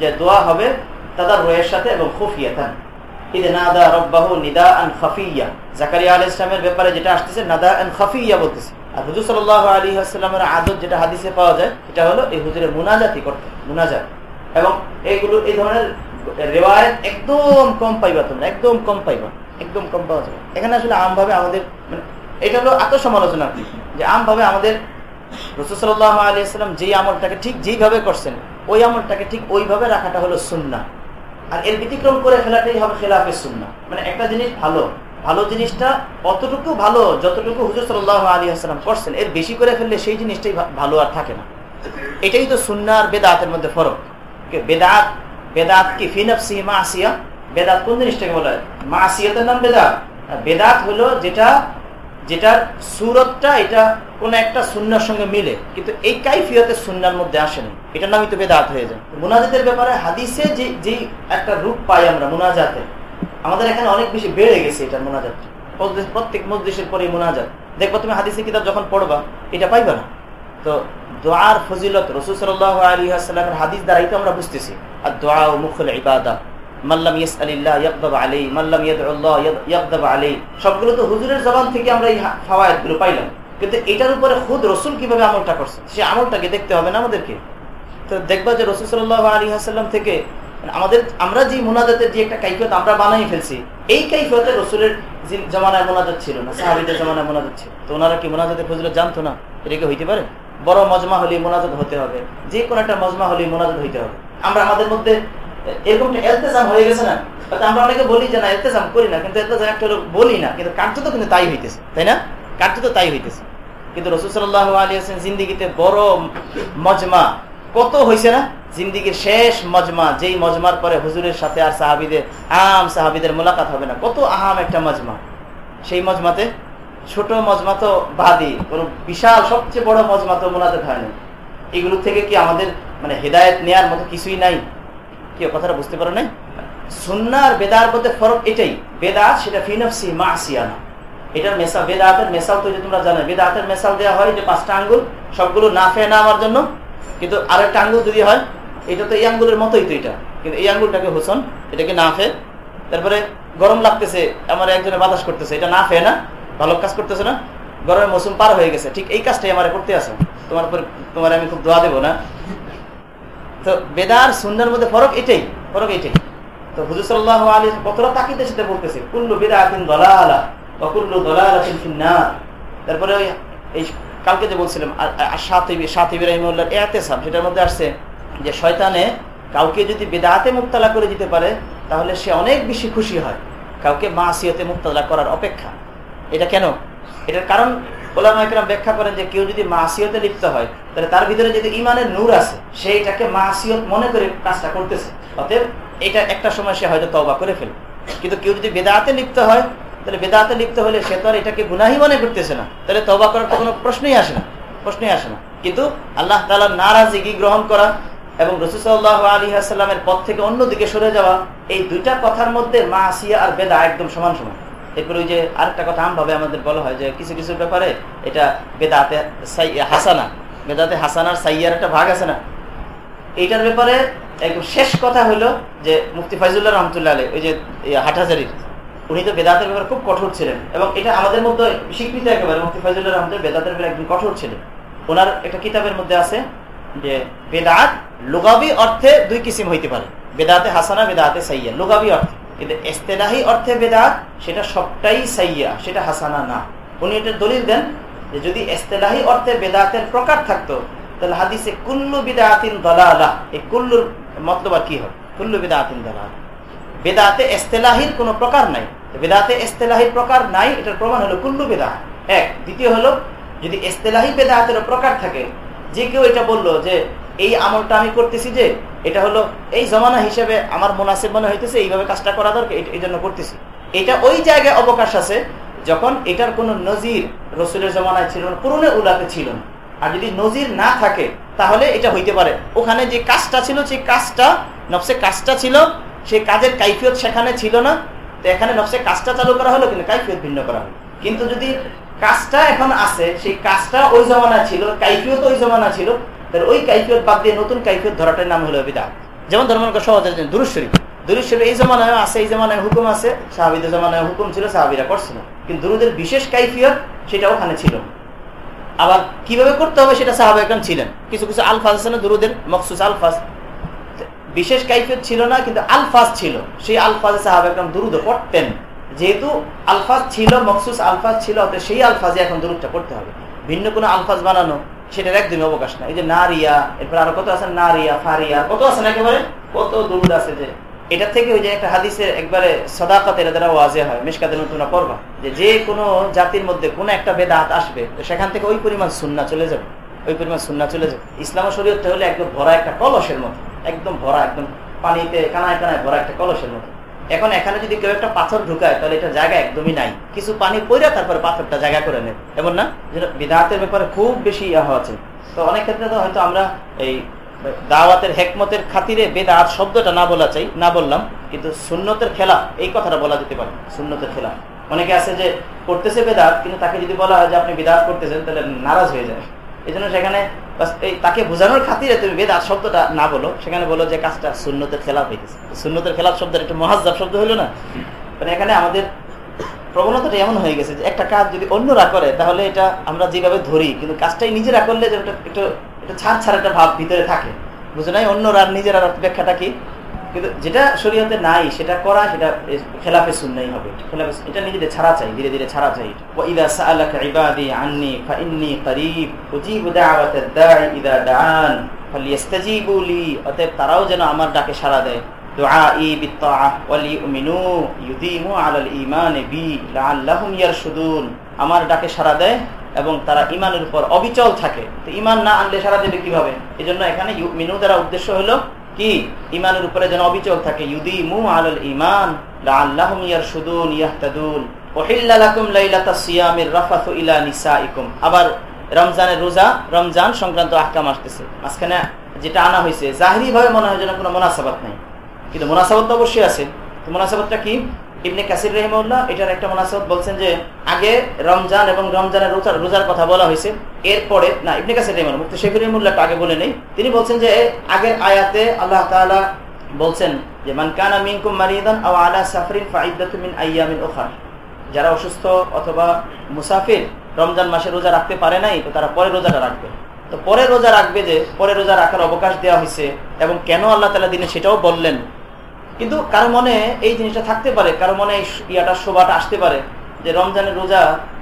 S3: যে দোয়া হবে তাদের রয়ের সাথে এবং খুফিয়া থান নাদা খাফিয়া। জাকারিয়া ব্যাপারে যেটা আসতেছে খাফিয়া বলতেছে। আর হুজুর সাল্লাহ আলী আসসালামের আদত যেটা হাদিসে পাওয়া যায় এটা হলো এই হুজুরের মুনাজাতি করতে। মুনাজাত। এবং এইগুলো এই ধরনের রেওয়ায়ত একদম কম পাইবা তোমরা, একদম কম পাইবা, একদম কম পাওয়া যাবে এখানে আসলে আমভাবে আমাদের মানে এটা হলো আত্মসমালোচনা। যে আমভাবে আমাদের রসুসাল্লাহ আলী আসসালাম যেই আমলটাকে ঠিক যেইভাবে করছেন, ওই আমলটাকে ঠিক ওইভাবে রাখাটা হলো সুন্না আর এর ব্যতিক্রম করে ফেলাটাই হবে খেলাফের সুন্না মানে একটা জিনিস ভালো ভালো জিনিসটা অতটুকু ভালো যতটুকু হুজুর সাল্লাহ আলী আসসালাম করছেন, এর বেশি করে ফেললে সেই জিনিসটাই ভালো আর থাকে না। এটাই তো সুন্না আর বেদাতের মধ্যে ফরক। বেদাত? বেদাত কি ফিনফসি মা আসিয়া বেদাত কোন জিনিসটাকে বলা? হয় মা আসিয়াতের নাম বেদাত। বেদাত হলো যেটা, যেটার সুরতটা এটা কোন একটা সুন্নার সঙ্গে মিলে, কিন্তু এই কাইফিয়তের সুন্নার মধ্যে আসেনি। এটার নামই তো বেদাত হয়ে যায়। মুনাজাতের ব্যাপারে হাদিসে যে যে একটা রূপ পাই আমরা মুনাজাতে, আমাদের এখানে অনেক বেশি বেড়ে গেছে এটা মোনাজাত প্রত্যেক মসজিদের পরে মোনাজাত। দেখব তুমি হাদিসে কিতাব যখন পড়বা, এটা পাইবা না। তো দোয়ার ফজিলত রসুল সাল্লাহ আলী আসসালামের হাদিস দ্বারাই তো আমরা বুঝতেছি। আর দোয়া ও মুখল ইবাদা। মাল্লাম ইয়াস আলিল্লাহ ইয়াকদাব আলী মাল্লাম ইয়াদুল্লাহ ইয়াকদাব আলী সবগুলো তো হুজুরের জবান থেকে আমরা এই ফাওয়ায়তগুলো পাইলাম। কিন্তু এটার উপরে খুদ রসুল কীভাবে আমলটা করছে? সে আমলটাকে দেখতে হবে না আমাদেরকে? তো দেখবা যে রসুল সাল্লাহ আলী হাসাল্লাম থেকে আমাদের, আমরা যে মোনাজাতের যে একটা কাইফিয়ত আমরা বানাই ফেলছি, এই কাইফিয়তে রসুলের জমানায় মোনাজাত ছিল না, সাহাবিদের জমানায় মোনাজাত ছিল। তো ওনারা কি মোনাজাতের ফজিলত জানতো না? এটা কি হইতে পারে? বড় মজমা হলে মোনাজাত হতে হবে। যে কোনো একটা মজমা হলে মোনাজাত হইতে হবে। আমরা আমাদের মধ্যে এরকমটা এলতেজাম হয়ে গেছে না? আমরা অনেকে বলি যে, না এলতেজাম করি না। কিন্তু এলতেজাম একটা বলি না। কিন্তু কার্য তো কিন্তু তাই হইতেছে, তাই না? কার্য তো তাই হইতেছে। কিন্তু আলী জিন্দিগিতে বড় মজমা, কত হয়েছে না? জিন্দিগির শেষ মজমা, যেই মজমার পরে হুজুরের সাথে আর সাহাবিদের, আম সাহাবিদের মোলাকাত হবে না। কত আহাম একটা মজমা। সেই মজমাতে ছোট মজমা তো বাদি, কোন বিশাল, সবচেয়ে বড় মজমা তো মোনাজাত হয় এগুলো থেকে কি আমাদের মানে হেদায়ত নেয়ার মতো কিছুই নাই? কি কথাটা বুঝতে পারো নাই? সুন্নার বেদার মধ্যে ফরক এটাই। বেদাত সেটা ফিনফসি মা আসিয়ানা এটার মেসাল, বেদাতের মেসাল তো যে তোমরা জানো বেদাতের মেসাল দেওয়া হয় যে পাঁচটা আঙ্গুল, সবগুলো না ফে না আমার জন্য। কিন্তু আর একটা আঙ্গুল যদি হয়, এটা তো এই আঙ্গুলের মতোই তো এটা। কিন্তু এই আঙ্গুলটাকে হোসন, এটাকে না ফে তারপরে গরম লাগতেছে, আমার একজনে বাতাস করতেছে, এটা না ফে না। ভালো কাজ করতেছে না? গরমের মৌসুম পার হয়ে গেছে। ঠিক এই কাজটাই আমার করতে আছে। তোমার তোমার আমি খুব দোয়া দেবো না। তো বেদার সুন্দর মধ্যে ফরক এটাই ফরক এটাই। তো হুজুর সাল্লাহ আলী কতটা তাকিদের সাথে বলতেছে, কুল্লু বেদাতিন দলালা অকুল্লু দলালাতিন না তারপরে ওই এই কালকে যে বলছিলাম সাত ইব্রাহিমুল্লাহ এতেসাম সেটার মধ্যে আসছে যে শয়তানে কাউকে যদি বেদাতে মুক্তালা করে দিতে পারে, তাহলে সে অনেক বেশি খুশি হয়। কাউকে মা মাসিয়তে মুক্তালা করার অপেক্ষা। এটা কেন? এটার কারণ ওলামাইকরাম ব্যাখ্যা করেন যে কেউ যদি মাসিয়তে লিপ্ত হয়, তাহলে তার ভিতরে যদি ইমানের নূর আছে, সে এটাকে মাসিয়ত মনে করে কাজটা করতেছে। অতএব এটা একটা সময় সে হয়তো তবা করে ফেলে কিন্তু কেউ যদি বেদাতে লিপ্ত হয়, তাহলে বেদাতে লিপ্ত হলে সে তো আর এটাকে গুনাহি মনে করতেছে না। তাহলে তবা করার তো কোনো প্রশ্নই আসে না, প্রশ্নই আসে না। কিন্তু আল্লাহ তালা নারাজিগি গ্রহণ করা এবং রসুসাল্লাহ আলী আসাল্লামের পথ থেকে অন্যদিকে সরে যাওয়া, এই দুইটা কথার মধ্যে মা আসিয়া আর বেদা একদম সমান সমান। এরপরে ওই যে আরেকটা কথা আমভাবে আমাদের বলা হয় যে কিছু কিছু ব্যাপারে এটা বেদাতে হাসানা, বেদাতে হাসানার সাইয়ার একটা ভাগ আছে না? এইটার ব্যাপারে একদম শেষ কথা হলো যে মুফতি ফাইজুল্লাহ রহমতুল্লাহ আলী ওই যে হাটহাজারির উনি তো বেদাতের ব্যাপারে খুব কঠোর ছিলেন এবং এটা আমাদের মধ্যে স্বীকৃত একেবারে, মুফতি ফাইজুল্লাহ রহমতুল্লাহ বেদাতের ব্যাপারে একদম কঠোর ছিলেন। ওনার একটা কিতাবের মধ্যে আছে যে, বেদাত লুগাবি অর্থে দুই কিসিম হইতে পারে, বেদাতে হাসানা, বেদাতে সাইয়া, লুগাবি অর্থে। কিন্তু এস্তেলাহি অর্থে বেদাত, সেটা সবটাই সাইয়া, সেটা হাসানা না। উনি এটা দলিল দেন যে যদি এস্তেলাহি অর্থে বেদাতের প্রকার থাকতো, তাহলে হাদিসে কুল্লু বিদাতিন দলালা, এই কুল্লুর মতলব কি হয়? কুল্লু বিদাতিন দলালা। বেদাতে এস্তেলাহির কোনো প্রকার নাই। বেদাতে এস্তেলাহির প্রকার নাই, এটার প্রমাণ হলো কুল্লু বেদা এক, দ্বিতীয় হলো, যদি এস্তেলাহি বেদাতের প্রকার থাকে যে কেউ এটা বলল যে, এই আমলটা আমি করতেছি যে, এটা হলো এই জমানা হিসেবে আমার মোনাসেব মনে হইতেছে, এইভাবে কাজটা করা দরকার, এই জন্য করতেছি। এটা ওই জায়গায় অবকাশ আছে যখন এটার কোন নজির রসুলের জমানায় ছিল না, পুরনো উলাতে ছিল না। আর যদি নজির না থাকে, তাহলে এটা হইতে পারে। ওখানে যে কাজটা ছিল, সেই কাজটা, নফসে কাজটা ছিল, সেই কাজের কাইফিয়ত সেখানে ছিল না। তো এখানে নফসে কাজটা চালু করা হলো, কিন্তু কাইফিয়ত ভিন্ন করা হলো। কিন্তু যদি কাজটা এখন আছে, সেই কাজটা ওই জমানা ছিল, কাইফিয়ত ওই জমানা ছিল। তাহলে ওই কাইফিয়ত বাদ দিয়ে নতুন কাইফিয়ত ধরাটার নাম হলো বিদা যেমন ধর্ম সহজের জন্য দুরুশ্বরী দুরুশ্বরী এই জমানায় আছে, এই জমানায় হুকুম আছে, সাহাবিদের জমানায় হুকুম ছিল, সাহাবিরা করছিল। কিন্তু দুরুদের বিশেষ কাইফিয়ত সেটা ওখানে ছিল আবার কীভাবে করতে হবে সেটা সাহাবা একজন ছিলেন। কিছু কিছু আলফাজ আছে না দুরুদের? মকসুস আলফাজ। বিশেষ কাইফিয়ত ছিল না, কিন্তু আলফাজ ছিল। সেই আলফাজে সাহাবা একদম দুরুদ পড়তেন যেহেতু আলফাজ ছিল মকসুস আলফাজ ছিল সেই আলফাজে এখন দূরটা করতে হবে। ভিন্ন কোনো আলফাজ বানানো, সেটার একদমই অবকাশ না এই যে নারিয়া, এরপর আরও কত আছে? নারিয়া, ফারিয়া কত আছে না একেবারে? কত দূর আছে যে? এটা থেকে ওই যে একটা হাদিসের একবারে সদাকতের দ্বারা ওয়াজে হয় মেশকাতে নতুন পড়বা যে যে কোনো জাতির মধ্যে কোনো একটা বেদাত আসবে, তো সেখান থেকে ওই পরিমাণ সুন্না চলে যাবে। ওই পরিমাণ সুন্না চলে যাবে। ইসলাম শরীয়তটা হলে একদম ভরা একটা কলসের মতো, একদম ভরা, একদম পানিতে কানায় কানায় ভরা একটা কলসের মতো। এখন এখানে যদি কেউ একটা পাথর ঢুকায়, তাহলে এটা জায়গা একদমই নাই। কিছু পানি পইরা তারপরে পাথরটা জায়গা করে নেয়। এমন না? বিদাতের ব্যাপারে খুব বেশি ইয়া আছে। তো অনেক ক্ষেত্রে তো হয়তো আমরা এই দাওয়াতের হেকমতের খাতিরে বেদাত শব্দটা না বলা চাই, না বললাম, কিন্তু সুন্নতের খেলা এই কথাটা বলা যেতে পারে, সুন্নতের খেলা অনেকে আছে যে করতেছে বেদাত, কিন্তু তাকে যদি বলা হয় যে, আপনি বেদাত করতেছেন তাহলে নারাজ হয়ে যায়। এই জন্য সেখানে তাকে বোঝানোর খাতিরে তুমি বেদাত শব্দটা না বলো, সেখানে বলো যে কাজটা সুন্নতের খেলাফ হইতেছে সুন্নতের খেলাফ শব্দের একটা মহাজাব শব্দ হইল না? মানে এখানে আমাদের প্রবণতাটা এমন হয়ে গেছে যে একটা কাজ যদি অন্যরা করে, তাহলে এটা আমরা যেভাবে ধরি, কিন্তু কাজটাই নিজেরা করলে যে একটু একটা ছাড় ছাড় একটা ভাব ভিতরে থাকে। বুঝে নাই? অন্যরা নিজেরা ব্যাখ্যাটা কি? কিন্তু যেটা শরীয়তে নাই, সেটা করা, সেটা খেলাফে শুননাই হবে। খেলাফে এটা নিজেদের ছাড়া চাই, ধীরে ধীরে ছাড়া চাই ওয়াইদা সাআলাকা ইবাদি আন্নি ফাইন্নি করিব, উজিবু দাওয়াতাদ দাঈ ইদা দাআন, ফালিয়াস্তাজিবু লি, অতএব তারাও যেন আমার ডাকে সাড়া দেয়। দুআই বিত্তাআহ ওয়ালিউমিনু, ইউদিমু আলাল ঈমান বি, লাআল্লাহুম ইয়ারশুদুন। আমার ডাকে সাড়া দেয় এবং তারা ইমানের উপর অবিচল থাকে। তো ইমান না আনলে সারা দেবে কীভাবে? এই জন্য এখানে মিনু দ্বারা উদ্দেশ্য হলো কি? ইমানের উপরে যেন অবিচল থাকে ইউদি মু আল ইমান আবার রমজানের রোজা, রমজান সংক্রান্ত আহকাম আসতেছে। মাঝখানে যেটা আনা হয়েছে জাহরি ভাবে মনে হয় যেন কোনো মোনাসাবাত নাই। কিন্তু মোনাসাবাত তো অবশ্যই আছে। তো মোনাসাবাতটা কি? ইবনে কাসির রহমউল্লাহ এটার একটা মোনাসবত বলছেন যে, আগে রমজান এবং রমজানের রোজার রোজার কথা বলা হয়েছে। এরপরে, না, ইবনে কাসির রহমান মুক্তি শেফির রহমুল্লাহটা আগে বলে নেই। তিনি বলছেন যে, আগের আয়াতে আল্লাহ তাআলা বলছেন যে, মান কানা মিনকুম মারিদান আও আলা সাফরিন ফাইদাতু মিন আইয়ামিন উখরা। যারা অসুস্থ অথবা মুসাফির রমজান মাসে রোজা রাখতে পারে নাই, তো তারা পরে রোজাটা রাখবে। তো পরে রোজা রাখবে যে, পরে রোজা রাখার অবকাশ দেওয়া হয়েছে এবং কেন আল্লাহ তালা দিনে সেটাও বললেন? কিন্তু কারও মনে এই জিনিসটা থাকতে পারে, কারও মনে ইয়াটা, শোভাটা আসতে পারে যে রমজানের রোজা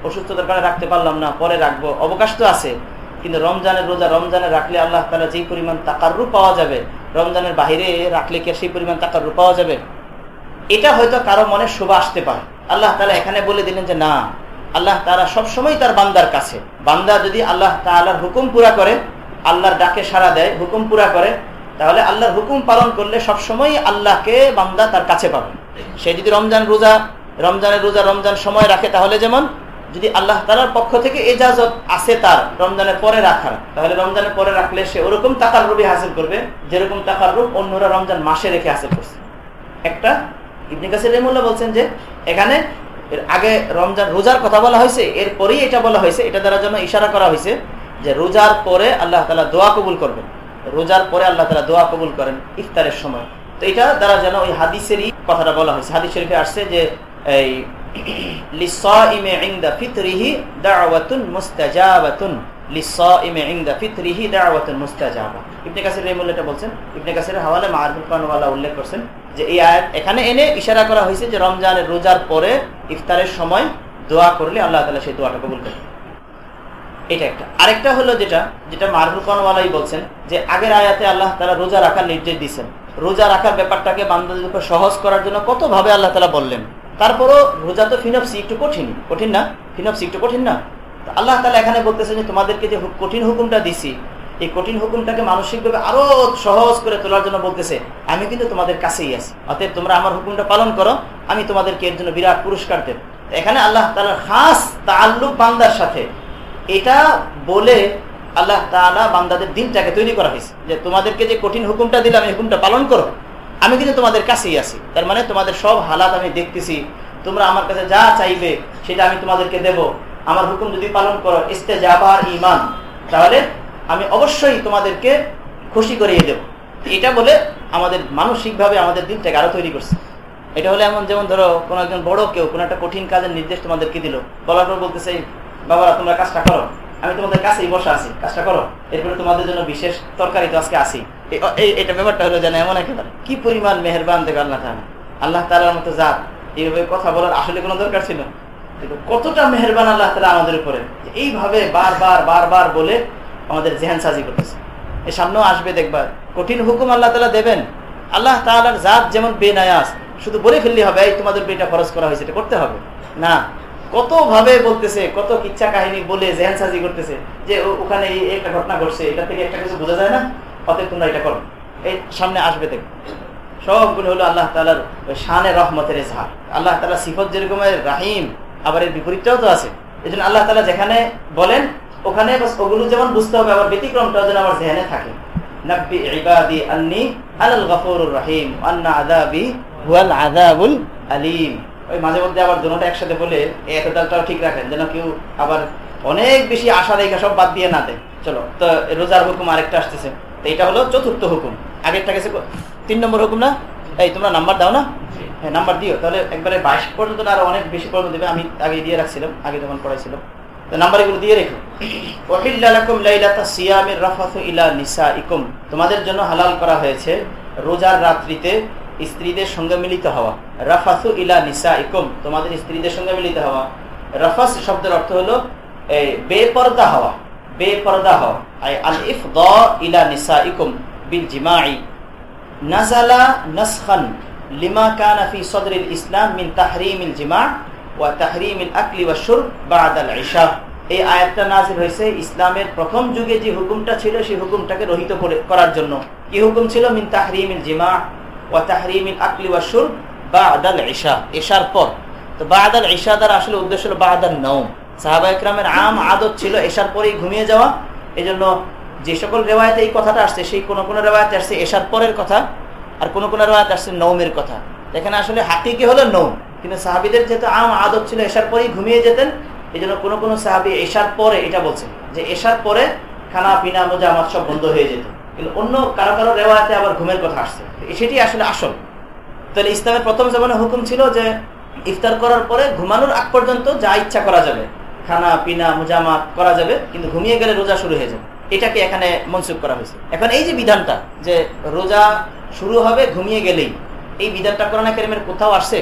S3: অসুস্থতার কারণে রাখতে পারলাম না, পরে রাখব। অবকাশ তো আছে, কিন্তু রমজানের রোজা, রমজানে রাখলে আল্লাহ তালা যেই পরিমাণ তাকারু পাওয়া যাবে, রমজানের বাহিরে রাখলে কি সেই পরিমাণ তাকারু পাওয়া যাবে? এটা হয়তো কারও মনে শোভা আসতে পারে। আল্লাহ তালা এখানে বলে দিলেন যে না, আল্লাহ তারা সবসময় তার বান্দার কাছে। বান্দা যদি আল্লাহ তালার হুকুম পুরা করে, আল্লাহর ডাকে সাড়া দেয়, হুকুম পুরা করে তাহলে আল্লাহর হুকুম পালন করলে সবসময় আল্লাহকে বান্দা তার কাছে পাবে। সে যদি রমজান রোজা, রমজানের রোজা, রমজান সময় রাখে, তাহলে যেমন যদি আল্লাহ তালার পক্ষ থেকে এজাজত আছে তার রমজানের পরে রাখার, তাহলে রমজানের পরে রাখলে সে ওরকম টাকার রূপে হাসিল করবে, যেরকম টাকার রূপ অন্যরা রমজান মাসে রেখে হাসিল করছে। একটা, ইবনে কাসির রহমুল্লাহ বলছেন যে, এখানে এর আগে রমজান রোজার কথা বলা হয়েছে, এরপরেই এটা বলা হয়েছে, এটা দ্বারা জন্য ইশারা করা হয়েছে যে রোজার পরে আল্লাহ তালা দোয়া কবুল করবেন। রোজার পরে আল্লাহ তালা দোয়া কবুল করেন ইফতারের সময়। তো এটা দ্বারা যেন ওই হাদিসেরই কথাটা বলা হয়েছে। হাদিস শরীফে আসছে যে, এই উল্লেখ করছেন যে, এই এখানে এনে ইশারা করা হয়েছে যে, রমজানের রোজার পরে ইফতারের সময় দোয়া করলে আল্লাহ তালা সেই দোয়াটা কবুল করে এটা একটা। আরেকটা হলো যেটা যেটা মারফুল কানওয়ালাই বলছেন, যে আগের আয়াতে আল্লাহ তালা রোজা রাখার নির্দেশ দিচ্ছেন রোজা রাখার ব্যাপারটাকে উপর সহজ করার জন্য কতভাবে আল্লাহ তালা বললেন? তারপরও রোজা তো ফিনপসি একটু কঠিন কঠিন না? ফিনপসি একটু কঠিন না? আল্লাহ তালা এখানে বলতেছে যে তোমাদেরকে যে কঠিন হুকুমটা দিছি, এই কঠিন হুকুমটাকে মানসিকভাবে আরও সহজ করে তোলার জন্য বলতেছে, আমি কিন্তু তোমাদের কাছেই আছি। অতএব তোমরা আমার হুকুমটা পালন করো, আমি তোমাদেরকে এর জন্য বিরাট পুরস্কার দেব। এখানে আল্লাহ তালার খাস তাল্লুক বান্দার সাথে এটা বলে আল্লাহ তালা বান্দাদের দিনটাকে তৈরি করা হয়েছে। যে তোমাদেরকে যে কঠিন হুকুমটা দিলাম, এই হুকুমটা পালন করো। আমি কিন্তু তোমাদের কাছেই আছি। তার মানে তোমাদের সব হালাত আমি দেখতেছি। তোমরা আমার কাছে যা চাইবে, সেটা আমি তোমাদেরকে দেব। আমার হুকুম যদি পালন করো ইস্তে যাবার ইমান তাহলে আমি অবশ্যই তোমাদেরকে খুশি করিয়ে দেব। এটা বলে আমাদের মানসিকভাবে আমাদের দিনটাকে আরও তৈরি করছে। এটা হলে এমন, যেমন ধরো কোনো একজন বড় কেউ কোনো একটা কঠিন কাজের নির্দেশ তোমাদেরকে দিল। বলার পর বলতেছে বাবারা তোমরা কাজটা করো। আমি তোমাদের কাছেই বসা আছি। কাজটা করো। এরপরে তোমাদের জন্য বিশেষ তরকারি তো আজকে আসি। এটা ব্যাপারটা হলো যেন এমন একেবারে। কি পরিমাণ মেহরবান দেবে আল্লাহ তালা আল্লাহ তালার মতো যাক এইভাবে কথা বলার আসলে কোনো দরকার ছিল? কিন্তু কতটা মেহরবান আল্লাহ তালা আমাদের উপরে। এইভাবে বারবার বারবার বলে আমাদের জেহান সাজি করতেছে। এ সামনেও আসবে দেখবার। কঠিন হুকুম আল্লাহ তালা দেবেন। আল্লাহ তালার জাত যেমন বেনায়াস শুধু বলে ফেললে হবে এই তোমাদের এটা খরচ করা হয়েছে এটা করতে হবে। না কত ভাবে বলতেছে, কত কিচ্ছা কাহিনী বলে জেহান সাজি করতেছে যে ওখানে একটা ঘটনা ঘটছে, এটা থেকে একটা কিছু বোঝা যায় না? অতএব তোমরা এটা করো। এই সামনে আসবে দেখ। সবগুলো হলো আল্লাহ তালার শানের রহমতের এজহার। আল্লাহ তালা সিফত যেরকম রাহিম। আবার এর বিপরীতটাও তো আছে। এই জন্য আল্লাহ তালা যেখানে বলেন, ওখানে ওগুলো যেমন বুঝতে হবে, আবার ব্যতিক্রমটাও যেন আমার জেহানে থাকে। নাব্বি ইবাদি আলিম। ওই মাঝে মধ্যে আবার দুটোটা একসাথে বলে এই এতটাও ঠিক রাখেন, যেন কেউ আবার অনেক বেশি আশা রেখা সব বাদ দিয়ে না দেয়। চলো, তো রোজার হুকুম আরেকটা আসতেছে। তো এটা হলো চতুর্থ হুকুম। আগেরটা গেছে তিন নম্বর হুকুম না? এই, তোমরা নাম্বার দাও না? হ্যাঁ নাম্বার দিও। তাহলে একবারে বাইশ পর্যন্ত আরও অনেক বেশি পর্যন্ত দেবে। আমি আগে দিয়ে রাখছিলাম, আগে যখন পড়াইছিলাম। নাম্বার এগুলো দিয়ে রেখো। তোমাদের জন্য হালাল করা হয়েছে রোজার রাত্রিতে স্ত্রীদের সঙ্গে মিলিত হওয়া। রাফাসু ইলা নিসা ইকুম তোমাদের স্ত্রীদের সঙ্গে মিলিত হওয়া। রাফাস শব্দের অর্থ হলো বেপর্দা হওয়া বেপর্দা হওয়া। আল ইফ দ ইলা নিসা ইকুম বিল জিমাই নাজালা লিমা কানা ফি সদরিল ইসলাম মিন তাহরিমিল জিমা ওয়া তাহরিমিল আকলি ওয়া শুরব বাদাল ইশা এই আয়াতটা নাজির হয়েছে ইসলামের প্রথম যুগে যে হুকুমটা ছিল, সেই হুকুমটাকে রহিত করার জন্য। কি হুকুম ছিল? মিন তাহরিমিল জিমা ইশার পর। তো বাদাল ইশা দ্বারা আসলে উদ্দেশ্য হলো বাদাল নৌম সাহাবা ইকরামের আম আদত ছিল এশার পরেই ঘুমিয়ে যাওয়া। এই জন্য যে সকল রেওয়ায়তে এই কথাটা আসছে, সেই কোনো কোনো রেওয়ায়তে আসছে এশার পরের কথা আর কোনো কোনো রেওয়ায়তে আসছে নৌমের কথা। এখানে আসলে হাতিকে হলো? নৌম কিন্তু সাহাবিদের যেহেতু আম আদত ছিল এশার পরেই ঘুমিয়ে যেতেন এই জন্য কোনো কোনো সাহাবি এশার পরে এটা বলছেন যে এশার পরে খানা, পিনা মোজা আমার সব বন্ধ হয়ে যেত। কিন্তু অন্য কারও কারও রেওয়ায়তে আবার ঘুমের কথা আসছে। সেটি আসলে আসল। তাহলে ইসলামের প্রথম জমানে হুকুম ছিল যে ইফতার করার পরে ঘুমানোর আগ পর্যন্ত যা ইচ্ছা করা যাবে। খানা, পিনা, মুজামা করা যাবে, কিন্তু ঘুমিয়ে গেলে রোজা শুরু হয়ে যাবে। এটাকে এখানে মনসুখ করা হয়েছে। এখন এই যে বিধানটা যে রোজা শুরু হবে ঘুমিয়ে গেলেই, এই বিধানটা করোনা কেরিমের কোথাও আসছে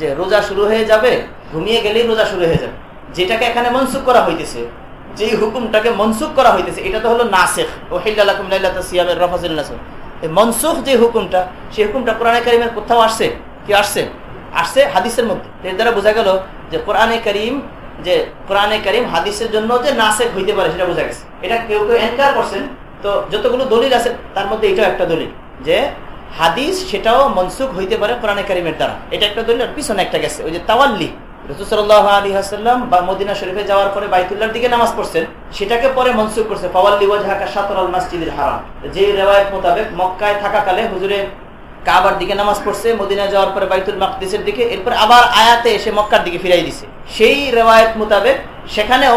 S3: যে রোজা শুরু হয়ে যাবে, ঘুমিয়ে গেলেই রোজা শুরু হয়ে যাবে। যেটাকে এখানে মনসুখ করা হইতেছে যেই হুকুমটাকে মনসুখ করা হইতেছে, এটা তো হলো নাসেখ। ও হিল্লাহিয়ামের রফাজুল নাসুখ মনসুখ যে হুকুমটা, সেই হুকুমটা কোরআনে কারিমের কোথাও আসছে? কি আসছে? আসছে হাদিসের মধ্যে। এর দ্বারা বোঝা গেল যে কোরআনে করিম, যে কোরআনে করিম হাদিসের জন্য যে নাসেক হইতে পারে, সেটা বোঝা গেছে। এটা কেউ কেউ এনকার করছেন। তো যতগুলো দলিল আছে, তার মধ্যে এটাও একটা দলিল যে হাদিস সেটাও মনসুখ হইতে পারে কোরআনে কারিমের দ্বারা। এটা একটা দলিল, আর পিছনে একটা গেছে। ওই যে তাওয়াল্লি। সেটাকে পরে মনসুখ করছে যে মক্কায় হুজুরে কাবার দিকে নামাজ পড়ছে মক্কার দিকে সেই রেওয়ায়ত মোতাবেক সেখানেও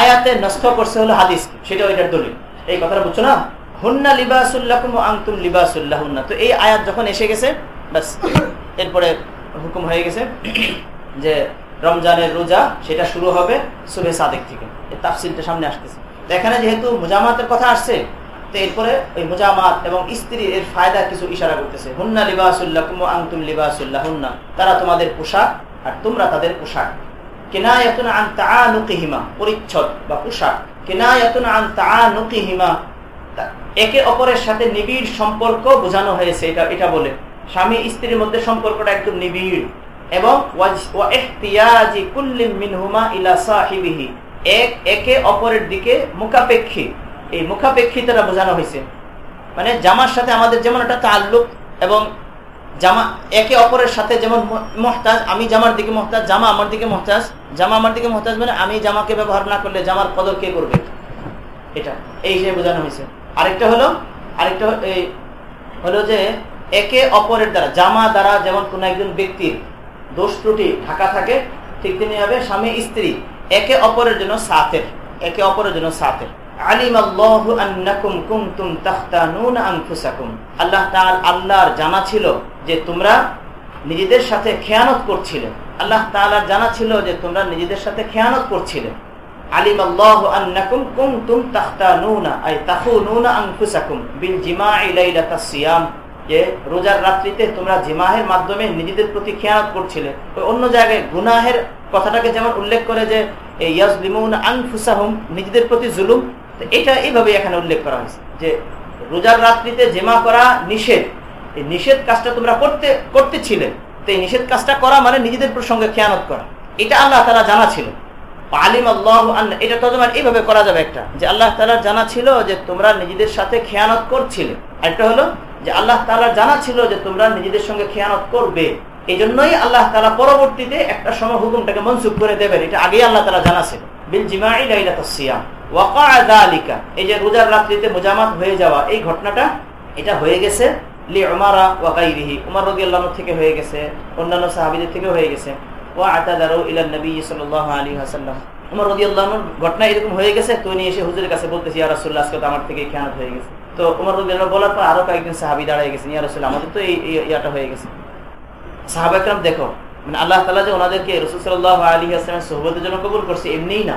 S3: আয়াতে নষ্ট করছে হলো হাদিস, সেটাও এটার দলিল। এই কথাটা বুঝছ না? হুন্না লিবাসুল্লাহুম ও আংতুম লিবাসুল্লাহুন্না তো এই আয়াত যখন এসে গেছে বাস এরপরে হুকুম হয়ে গেছে। যে রমজানের রোজা, সেটা শুরু হবে সুবে সাদেক থেকে। এই তাফসিলটা সামনে আসতেছে। এখানে যেহেতু মুজামাতের কথা আসছে, তো এরপরে ওই মুজামাত এবং স্ত্রী এর ফায়দা কিছু ইশারা করতেছে। হুন্না লিবাসুল্লাহ কুম আংতুম লিবাসুল্লাহ হুন্না তারা তোমাদের পোশাক আর তোমরা তাদের পোশাক। একে অপরের সাথে নিবিড় সম্পর্ক বোঝানো হয়েছে এটা এটা বলে। স্বামী স্ত্রীর মধ্যে সম্পর্কটা একদম নিবিড়। এবং এক একে অপরের দিকে মুখাপেক্ষী। এই মুখাপেক্ষিতারা বোঝানো হয়েছে। মানে জামার সাথে আমাদের যেমন একটা তাল্লুক এবং জামা একে অপরের সাথে যেমন মহতাজ, আমি জামার দিকে মহতাজ, জামা আমার দিকে মহতাজ। জামা আমার দিকে মহতাজ মানে আমি জামাকে ব্যবহার না করলে জামার কদর কে করবে? এটা এই হিসেবে বোঝানো হয়েছে। আরেকটা হলো আরেকটা হলো যে একে অপরের দ্বারা জামা দ্বারা যেমন কোন একজন ব্যক্তির দোষ ত্রুটি ঢাকা থাকে, ঠিক তেমনি হবে স্বামী স্ত্রী একে অপরের জন্য সাথের, একে অপরের জন্য সাথের। যে তোমরা নিজেদের সাথে করছিলে। আল্লাহ জানা ছিল যে তোমরা নিজেদের সাথে করছিলে। সিয়াম। যে রোজার রাত্রিতে তোমরা জিমাহের মাধ্যমে নিজেদের প্রতি খেয়ানত করছিলে, ওই অন্য জায়গায় গুনাহের কথাটাকে যেমন উল্লেখ করে যে ইয়াজলিমুন আনফুসাহুম, নিজেদের প্রতি জুলুম এটা এইভাবে এখানে উল্লেখ করা হয়েছে যে, রোজার রাত্রিতে জেমা করা নিষেধ। এই নিষেধ কাজটা তোমরা করতে, করতেছিলে, তো এই নিষেধ কাজটা করা মানে নিজেদের প্রসঙ্গে খেয়ানত করা। এটা আল্লাহ তারা জানা ছিল। আলিম আল্লাহ এটা তজমান এইভাবে করা যাবে একটা, যে আল্লাহ তালার জানা ছিল যে তোমরা নিজেদের সাথে খেয়ানত করছিলে। একটা হলো যে আল্লাহ তালার জানা ছিল যে তোমরা নিজেদের সঙ্গে খেয়ানত করবে এই জন্যই আল্লাহ তালা পরবর্তীতে একটা সময় হুকুমটাকে মনসুখ করে দেবেন। এটা আগেই আল্লাহ তালা জানা ছিল। অন্যান্য থেকে হয়ে গেছে নবী আল্লাহর ঘটনা এরকম হয়ে গেছে, তো নিয়ে এসে হুজুরের কাছে বলতেছি তো আমার থেকে খেয়ানত হয়ে গেছে। তো উমর রদি বলার পর আরও কয়েকদিন সাহাবি দাঁড়ায় গেছেন, ইয়া রাসূল আমাদের তো এই ইয়াটা হয়ে গেছে। সাহাবা একরাম দেখো মানে আল্লাহ তাআলা যে ওনাদেরকে রাসূল সাল্লাল্লাহু আলাইহি ওয়াসাল্লামের সোহবতের জন্য কবুল করছে, এমনিই না।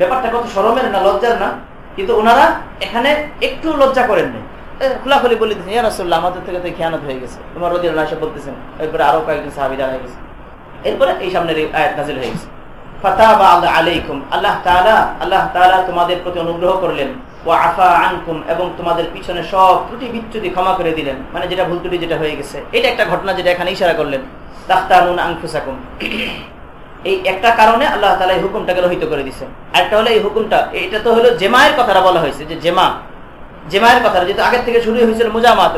S3: ব্যাপারটা কত সরমের না, লজ্জার না। কিন্তু ওনারা এখানে একটু লজ্জা করেন নাই। খোলাখুলি বলে দিচ্ছেন ইয়া রাসূলুল্লাহ, আমাদের থেকে তো খেয়ানত হয়ে গেছে। উমর রদি আল্লাহ বলতেছেন, এরপরে আরও কয়েকজন সাহাবি দাঁড়ায় গেছে। এরপরে এই সামনের আয়াত নাজিল হয়ে গেছে। ফাতাবা আল্লাহ আলাইকুম, আল্লাহ তাআলা আল্লাহ তাআলা তোমাদের প্রতি অনুগ্রহ করলেন। ও আফা আনকুম, এবং তোমাদের পিছনে সব ত্রুটি বিচ্যুতি ক্ষমা করে দিলেন। মানে যেটা ভুল ত্রুটি যেটা হয়ে গেছে। এটা একটা ঘটনা যেটা এখানে ইশারা করলেন। আনফুসাকুম। এই একটা কারণে আল্লাহ তালা এই হুকুমটাকে রহিত করে আরেকটা হলো এই হুকুমটা, এটা তো হলো জেমায়ের কথাটা বলা হয়েছে যে জেমা। জেমায়ের কথা যেহেতু আগের থেকে শুরু হয়েছিল মুজামাত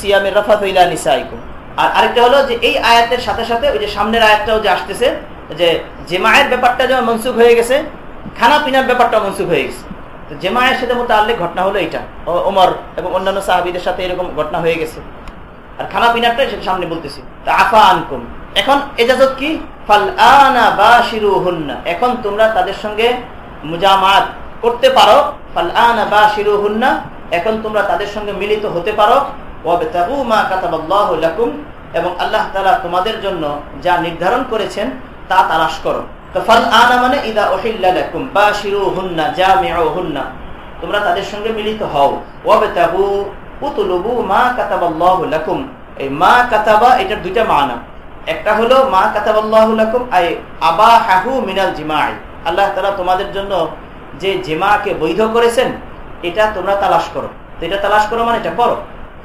S3: সিয়ামির রাফাত আর আরেকটা হলো যে এই আয়াতের সাথে সাথে ওই যে সামনের আয়াতটাও যে আসতেছে, যে জেমায়ের ব্যাপারটা যেমন মনসুখ হয়ে গেছে খানা পিনার ব্যাপারটা মনসুখ হয়ে গেছে। জেমায়ের সাথে মতো আল্লেখ ঘটনা হলো এটা ওমর এবং অন্যান্য সাহাবিদের সাথে এরকম ঘটনা হয়ে গেছে। আর খানা পিনারটা সেটা সামনে বলতেছি। তা আফা আনকুম। এখন এজাজত কি? ফাল আনা বা শিরু হুন্না এখন তোমরা তাদের সঙ্গে মুজামাত করতে পারো। ফাল আনা বা শিরু হুন্না এখন তোমরা তাদের সঙ্গে মিলিত হতে পারো। এবং আল্লাহ তালা তোমাদের জন্য যা নির্ধারণ করেছেন তা তালাশ করো। মানে তোমরা তাদের সঙ্গে মিলিত হও। ওয়াবতাহু মা কাতাবাল্লাহু লাকুম। এই মা কাতাবা, এটার দুইটা মানা। একটা হলো, মা কাতাবাল্লাহু লাকুম, আই আবাহাহু মিনাল জিমাই আল্লাহ তাআলা তোমাদের জন্য যে জিমাকে বৈধ করেছেন, এটা তোমরা তালাশ করো। তো এটা তালাশ করো মানে এটা করো।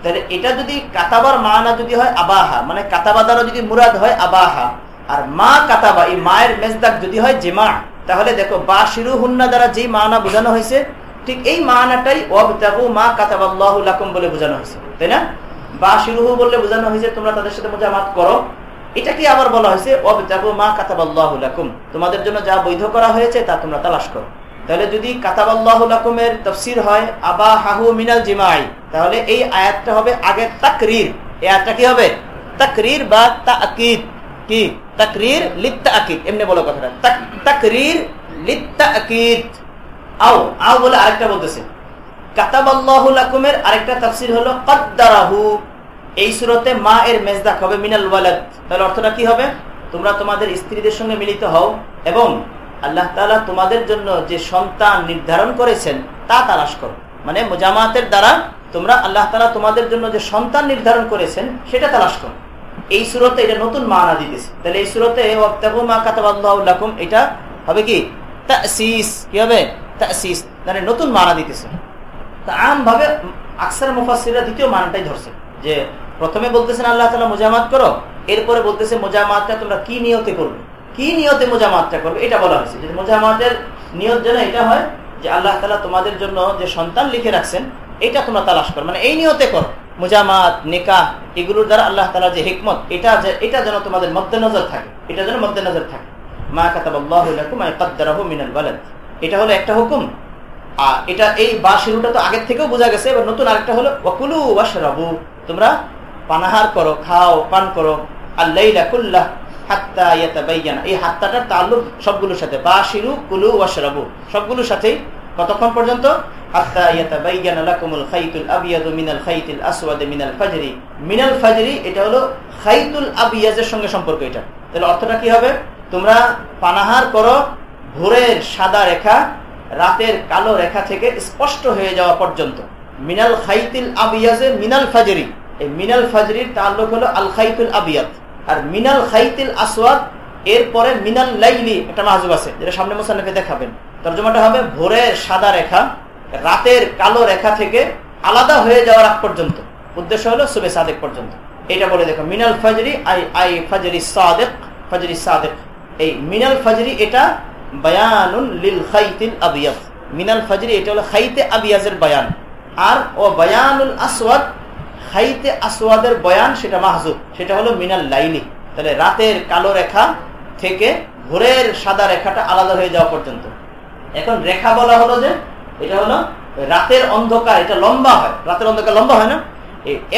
S3: তাহলে এটা যদি কাতাবার মানা যদি হয়, আবাহা। মানে কাতাবা দ্বারা যদি মুরাদ হয়, আবাহা। আর মা কাতাবা এই মায়ের মেজদাক যদি হয় জেমা, তাহলে দেখো বা শিরু হুন্না দ্বারা যেই মানা বোঝানো হয়েছে, ঠিক এই মানাটাই ওয়াবতাগু মা কাতাবাল্লাহু লাকুম বলে বোঝানো হয়েছে, তাই না? বা শিরুহু বললে বোঝানো হয়েছে, তোমরা তাদের সাথে মোজামাত করো। এটাকে আবার বলা হয়েছে মা কাতাবাল্লাহুম তোমাদের জন্য যা বৈধ করা হয়েছে, তা তোমরা তালাশ করো। তাহলে যদি কাতাবাল্লাহুমের তফসির হয়, আবা হাহু মিনাল জিমাই, তাহলে এই আয়াতটা হবে আগে তাকরির। এই আয়াতটা কি হবে? তাকরির বা তাকিদ কি? তাকরির লিপ্তা আকিদ এমনি বলো কথাটা। তাকরির লিপ্তা আকিদ আও আও বলে আরেকটা বলতেছে। আরেকটা হলো মিনাল ওয়ালাদ। তাহলে হবে? তোমরা তোমাদের স্ত্রীদের সঙ্গে মিলিত হও এবং আল্লাহ তালা তোমাদের জন্য যে সন্তান নির্ধারণ করেছেন, তা তালাশ করো। মানে জামাতের দ্বারা তোমরা আল্লাহ তালা তোমাদের জন্য যে সন্তান নির্ধারণ করেছেন, সেটা তালাশ করো। এই সুরতে এটা নতুন মানা দিতেছে। তাহলে এই সুরতে এটা হবে কি? হবে? নতুন মানা দিতেছে। তা আমভাবে আকসার মুফাসিরা দ্বিতীয় মানটাই ধরছে। যে প্রথমে বলতেছেন আল্লাহ তালা মোজামাত করো, এরপরে বলতেছে মোজামাতটা তোমরা কি নিয়তে করবে? কি নিয়তে মোজামাতটা করবে? এটা বলা হয়েছে। যদি মোজামাতের নিয়ত যেন এটা হয়, যে আল্লাহ তালা তোমাদের জন্য যে সন্তান লিখে রাখছেন, এটা তোমরা তালাশ করো। মানে এই নিয়তে করো। মোজামাত নেকা এগুলোর দ্বারা আল্লাহ তালা যে হিকমত, এটা এটা যেন তোমাদের মধ্যে নজর থাকে, এটা যেন মধ্যে নজর থাকে। মা কাতাবাহ মিনাল বালাদ। এটা হলো একটা হুকুম। আর এটা, এই বা শিরুটা তো আগের থেকেও বোঝা গেছে, এবার নতুন আরেকটা হলো ওকুলু ওয়াশরাবু। তোমরা পানাহার করো, খাও, পান করো। আল্লাইলা কুল্লাহ হাত্তা ইয়াতা ইয়াতাবাইয়ানা। এই হাত্তাটার তাল্লুক সবগুলোর সাথে। বা শিরু কুলু, ওয়াশরাবু। সবগুলোর সাথেই কতক্ষণ পর্যন্ত? হাত্তা ইয়াতাবাইয়ানা লাকুমুল আবিয়াদু এটা হলো খাইতুল আবিয়াজের সঙ্গে সম্পর্ক এটা। তাহলে অর্থটা কি হবে? তোমরা পানাহার করো, ভোরের সাদা রেখা, রাতের কালো রেখা থেকে স্পষ্ট হয়ে যাওয়া পর্যন্ত। মিনাল খাইতিল আবিয়াজে মিনাল ফাজরি। এই মিনাল ফাজরির তাল্লুক হলো আল খাইতুল আবিয়াত আর মিনাল খাইতিল আসওয়াদ, এরপরে মিনাল লাইলি, একটা মাহজুব আছে, যেটা সামনে মোসান্নকে দেখাবেন। তর্জমাটা হবে ভোরের সাদা রেখা রাতের কালো রেখা থেকে আলাদা হয়ে যাওয়ার আগ পর্যন্ত। উদ্দেশ্য হলো সুবে সাদেক পর্যন্ত। এটা বলে দেখো, মিনাল ফাজরি আই আই ফাজরি সাদেক ফাজরি সাদেক। এই মিনাল ফাজরি এটা বায়ানুন লিল খাইতিল আবিয়াদ। মিনাল ফাজরি এটা হলো খাইতে আবিয়াজের বয়ান। আর ও বায়ানুল আসওয়াদ, খাইতে আসওয়াদের বয়ান সেটা মাহজুব। সেটা হলো মিনাল লাইলি। তাহলে রাতের কালো রেখা থেকে ভোরের সাদা রেখাটা আলাদা হয়ে যাওয়া পর্যন্ত। এখন রেখা বলা হলো যে এটা হলো রাতের অন্ধকার, এটা লম্বা হয়। রাতের অন্ধকার লম্বা হয় না?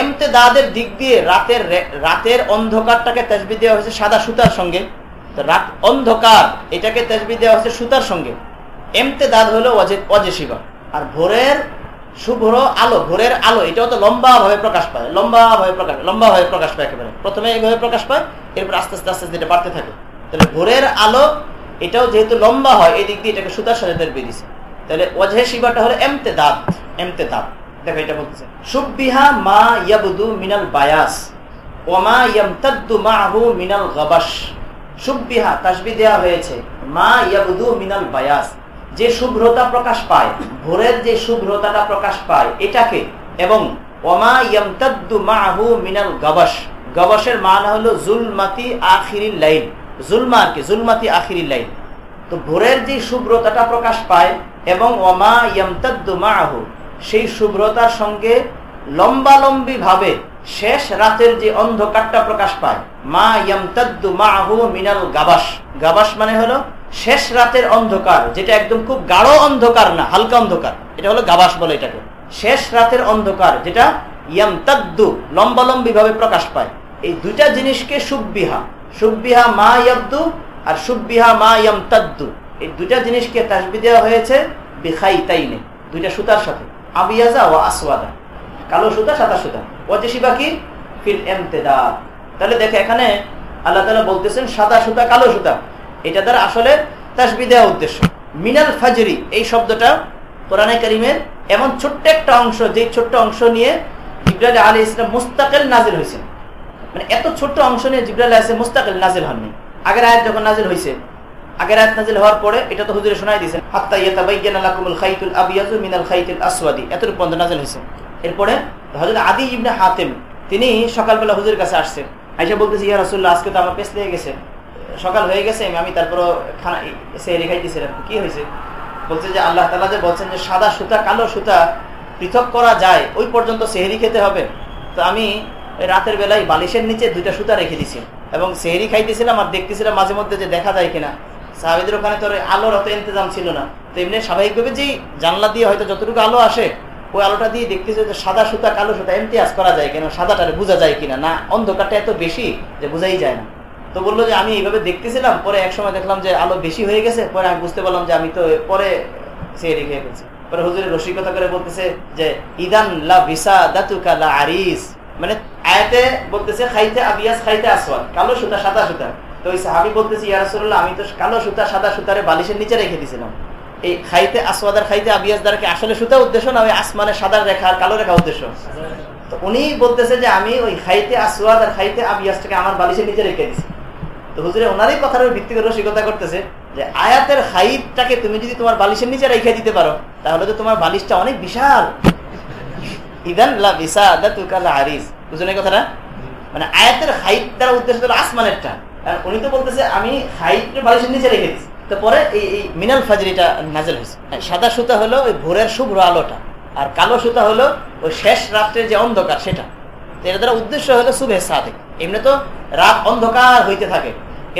S3: এমতে দাদের দিক দিয়ে রাতের রাতের অন্ধকারটাকে তেজবি দেওয়া হয়েছে সাদা সুতার সঙ্গে। রাত অন্ধকার, এটাকে তেজবি দেওয়া হচ্ছে সুতার সঙ্গে। এমতে দাদ হলো অজে শিবা আর ভোরের শুভ্র আলো, ভোরের আলো, এটাও তো লম্বা ভাবে প্রকাশ পায়, লম্বা ভাবে প্রকাশ লম্বা ভাবে প্রকাশ পায় একেবারে। প্রথমে এইভাবে প্রকাশ পায়, এরপর আস্তে আস্তে আস্তে আস্তে বাড়তে থাকে। তাহলে ভোরের আলো, এটাও যেহেতু লম্বা হয় এই দিক দিয়ে এটাকে সুতার সাথে তেজবি দিছে। তাহলে শিবাটা হলো দেখো এটা মা ইয়াবুদু মিনাল বায়াস ওমা ইয়ামতাদ্দু মাহু মিনাল তাসবি দেওয়া হয়েছে, মা ইয়াবুদু মিনাল বায়াস। যে শুভ্রতা প্রকাশ পায়, ভোরের যে শুভ্রতাটা প্রকাশ পায়, এটাকে। এবং ওমা ইয়ামতাদ্দু মাহু মিনাল গাবাস গবাসের মান হলো জুলমাতি আখিরিল লাইন জুলমা আর কি, জুলমাতি আখিরিল লাইন তো ভোরের যে শুভ্রতাটা প্রকাশ পায় এবং ওমা ইয়ামতাদ্দু মাহু সেই শুভ্রতার সঙ্গে লম্বালম্বি ভাবে শেষ রাতের যে অন্ধকারটা প্রকাশ পায়। মা ইয়ামতাদ্দু মাহু মিনাল গাবাস গাবাস মানে হলো শেষ রাতের অন্ধকার, যেটা একদম খুব গাঢ় অন্ধকার না, হালকা অন্ধকার। এটা হলো গাবাস বলে এটাকে। শেষ রাতের অন্ধকার, যেটা ইয়ামতাদ্দু লম্বালম্বি ভাবে প্রকাশ পায়। এই দুইটা জিনিসকে সুবিহা সুবিহা মা ইয়াবদু আর সুবিহা মা ইয়ামতাদ্দু। এই দুটা জিনিসকে তাসবি দেওয়া হয়েছে বিখাই তাইনে দুইটা সুতার সাথে। আবিয়াজা ও আসওয়াদা। কালো সুতা, সাদা সুতা। ওয়াজিবা কি? ফিল এমতেদা। তাহলে দেখে এখানে আল্লাহ তালা বলতেছেন সাদা সুতা, কালো সুতা। এটা দ্বারা আসলে তাসবি দেওয়া উদ্দেশ্য। মিনাল ফাজরি, এই শব্দটা কোরআনে করিমের এমন ছোট্ট একটা অংশ যে ছোট্ট অংশ নিয়ে জিব্রাইল আলী ইসলাম মুস্তাকেল নাজিল হয়েছে মানে এত ছোট্ট অংশ নিয়ে জিব্রাইল আলী মুস্তাকেল নাজিল হননি। আগের আয়াত যখন নাজিল হয়েছে আগের আয়াত নাজিল হওয়ার পরে এটা তো হুজুরে শোনাই দিয়েছেন, হাত্তা ইয়াতাবাইয়ানা লাকুমুল খাইতুল মিনাল আসওয়াদি। পর্যন্ত নাজিল এরপরে হজরত আদি ইবনে তিনি সকালবেলা হুজুর কাছে আসছেন। ইয়া রাসুল্লাহ আজকে তো আমার লেগে গেছে। সকাল হয়ে গেছে, আমি তারপরও খানা সে রেখাই দিয়েছিলাম। কি হয়েছে? বলছে যে, আল্লাহ যে বলছেন যে, সাদা সুতা, কালো সুতা পৃথক করা যায়, ওই পর্যন্ত সেহেরি খেতে হবে। তো আমি রাতের বেলায় বালিশের নিচে দুইটা সুতা রেখে দিছি এবং সেহেরি খাইতেছিলাম আর দেখতেছিলাম মাঝে মধ্যে যে দেখা যায় কিনা। সাহাবিদের ওখানে তোর আলোর অত ইন্তজাম ছিল না। তো এমনি স্বাভাবিকভাবে যেই জানলা দিয়ে হয়তো যতটুকু আলো আসে, ওই আলোটা দিয়ে দেখতেছে যে সাদা সুতা, কালো সুতা ইমতিয়াজ করা যায় কিনা সাদাটা বোঝা যায় কিনা, না, অন্ধকারটা এত বেশি যে বোঝাই যায় না। তো বলল যে আমি এইভাবে দেখতেছিলাম, পরে এক সময় দেখলাম যে আলো বেশি হয়ে গেছে, পরে আমি বুঝতে পারলাম যে আমি তো পরে সেহেরি খেয়ে ফেলছি। পরে হুজুরের রসিকতা করে বলতেছে যে, ইদান লা ভিসা দাতুকা লা আরিস। মানে আয়াতে বলতেছে, খাইতে আবিয়াস, খাইতে আসওয়াদ কালো সুতা, সাদা সুতা। তো ওই সাহাবি বলতেছে, ইয়া রাসূলুল্লাহ, আমি তো কালো সুতা, সাদা সুতারে বালিশের নিচে রেখে দিয়েছিলাম এই খাইতে আসওয়াদ আর খাইতে আবিয়াস দ্বারা আসলে সুতা উদ্দেশ্য না, ওই আসমানের সাদা রেখা কালো রেখা উদ্দেশ্য? তো উনি বলতেছে যে, আমি ওই খাইতে আসওয়াদ আর খাইতে আবিয়াসটাকে আমার বালিশের নিচে রেখে দিছি। তো হুজুরে ওনারই কথার ভিত্তি করে রসিকতা করতেছে যে, আয়াতের হাইটটাকে তুমি যদি তোমার বালিশের নিচে রেখে দিতে পারো, তাহলে তো তোমার বালিশটা অনেক বিশাল। ইদান লা বিসা আদা তুকা লা আরিস বুঝলেন কথাটা? মানে আয়াতের হাইট দ্বারা উদ্দেশ্য হলো আসমানেরটা। উনি তো বলতেছে, আমি হাইট বালিশের নিচে রেখে তো পরে এই মিনাল ফাজরিটা নাজেল হয়েছে। সাদা সুতা হলো ওই ভোরের শুভ্র আলোটা, আর কালো সুতা হলো ওই শেষ রাত্রের যে অন্ধকার সেটা। এর দ্বারা উদ্দেশ্য হলো শুভে সাদেক। এমনি তো রাত অন্ধকার হইতে থাকে।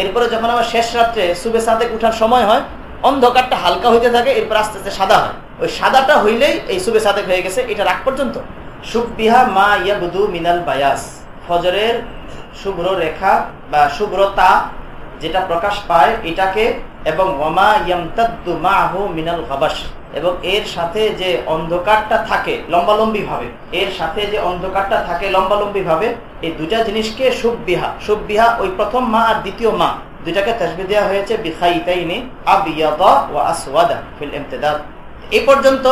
S3: এরপরে যখন আমার শেষ রাত্রে শুভে সাদেক উঠার সময় হয়, অন্ধকারটা হালকা হইতে থাকে, এরপর আস্তে আস্তে সাদা হয়। ওই সাদাটা হইলেই এই শুভে সাদেক হয়ে গেছে এটা রাগ পর্যন্ত। সুবিহা মা ইয়াবুদু মিনাল বায়াস। ফজরের শুভ্র রেখা বা শুভ্রতা যেটা প্রকাশ পায় এটাকে, এবং মিনাল এবং এর সাথে যে অন্ধকারটা থাকে লম্বালম্বি ভাবে এর সাথে যে অন্ধকারটা থাকে লম্বালম্বি ভাবে এই দুটা জিনিসকে সুবিহা সুবিহা ওই প্রথম মা আর দ্বিতীয় মা দুটাকে তসবি দেওয়া হয়েছে বিখাইতাইনি আবিয়াদা ওয়া আসওয়াদা ফিল ইমতিদাদ। এই পর্যন্ত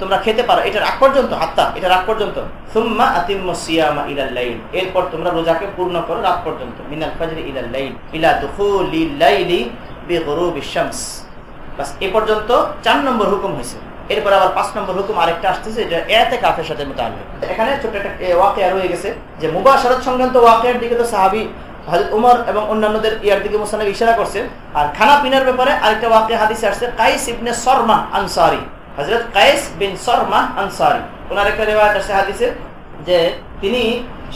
S3: তোমরা খেতে পারো। এটার আগ পর্যন্ত, হাত্তা, এটার আগ পর্যন্ত। সুম্মা আতিম্মু সিয়ামা ইলাল লাইল। এরপর তোমরা রোজাকে পূর্ণ করো রাত পর্যন্ত। মিনাল ফাজরি ইলাল লাইল, ইলা দুখুলিল লাইলি বিগুরুবিশ শামস। বাস, এ পর্যন্ত চার নম্বর হুকুম হয়েছে। এরপর আবার পাঁচ নম্বর হুকুম আরেকটা আসতেছে, এটা এতে কাফের সাথে মোতাল্লিক এখানে ছোট একটা ওয়াকিয়া রয়ে গেছে, যে মুবাশারত সংক্রান্ত ওয়াকিয়ার দিকে তো সাহাবি হজরত উমর এবং অন্যান্যদের ইয়ার দিকে মোসানব ইশারা করছে। আর খানা পিনার ব্যাপারে আরেকটা ওয়াকিয়া হাদিসে আসছে, কাইস ইবনে শর্মা আনসারি। হজরত কাইস বিন শর্মা আনসারি। ওনার একটা রেওয়ায়ত আসছে হাদিসে যে তিনি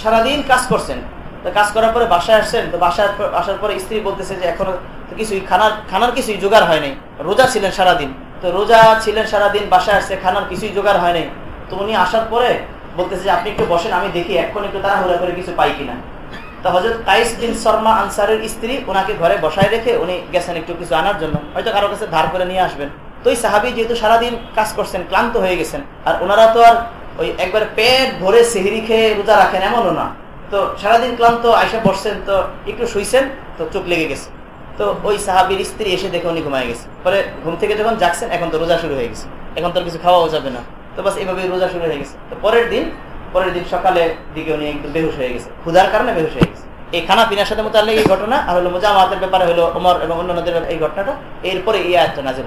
S3: সারাদিন কাজ করছেন। তো কাজ করার পরে বাসায় আসছেন, তো বাসায় আসার পরে স্ত্রী বলতেছে যে এখনও কিছুই খানার খানার কিছুই জোগাড় হয় নাই। রোজা ছিলেন সারাদিন। তো রোজা ছিলেন সারাদিন, বাসায় আসছে, খানার কিছুই জোগাড় হয় নাই। তো উনি আসার পরে বলতেছে যে, আপনি একটু বসেন, আমি দেখি এখন একটু তাড়াহুড়া করে কিছু পাই কিনা। তো হজরত কাইস বিন শর্মা আনসারের স্ত্রী ওনাকে ঘরে বসায় রেখে উনি গেছেন একটু কিছু আনার জন্য। হয়তো কারও কাছে ধার করে নিয়ে আসবেন। তো ওই সাহাবি যেহেতু সারাদিন কাজ করছেন, ক্লান্ত হয়ে গেছেন, আর ওনারা তো আর ওই একবার পেট ভরে সেহেরি খেয়ে রোজা রাখেন এমনও না। তো সারাদিন ক্লান্ত আইসা বসছেন, তো একটু শুইছেন, তো চোখ লেগে গেছে। তো ওই সাহাবির স্ত্রী এসে দেখে উনি ঘুমায় গেছে। পরে ঘুম থেকে যখন যাচ্ছেন এখন তো রোজা শুরু হয়ে গেছে। এখন তো কিছু খাওয়াও যাবে না। তো বাস এভাবে রোজা শুরু হয়ে গেছে। তো পরের দিন পরের দিন সকালে দিকে উনি একদম বেহুশ হয়ে গেছে। ক্ষুধার কারণে বেহুশ হয়ে গেছে। এই খানা পিনার সাথে মোতালে এই ঘটনা আর হলো মোজামাতের ব্যাপারে হলো ওমর এবং অন্যান্যদের এই ঘটনাটা। এরপরে এই আয়াতটা নাজের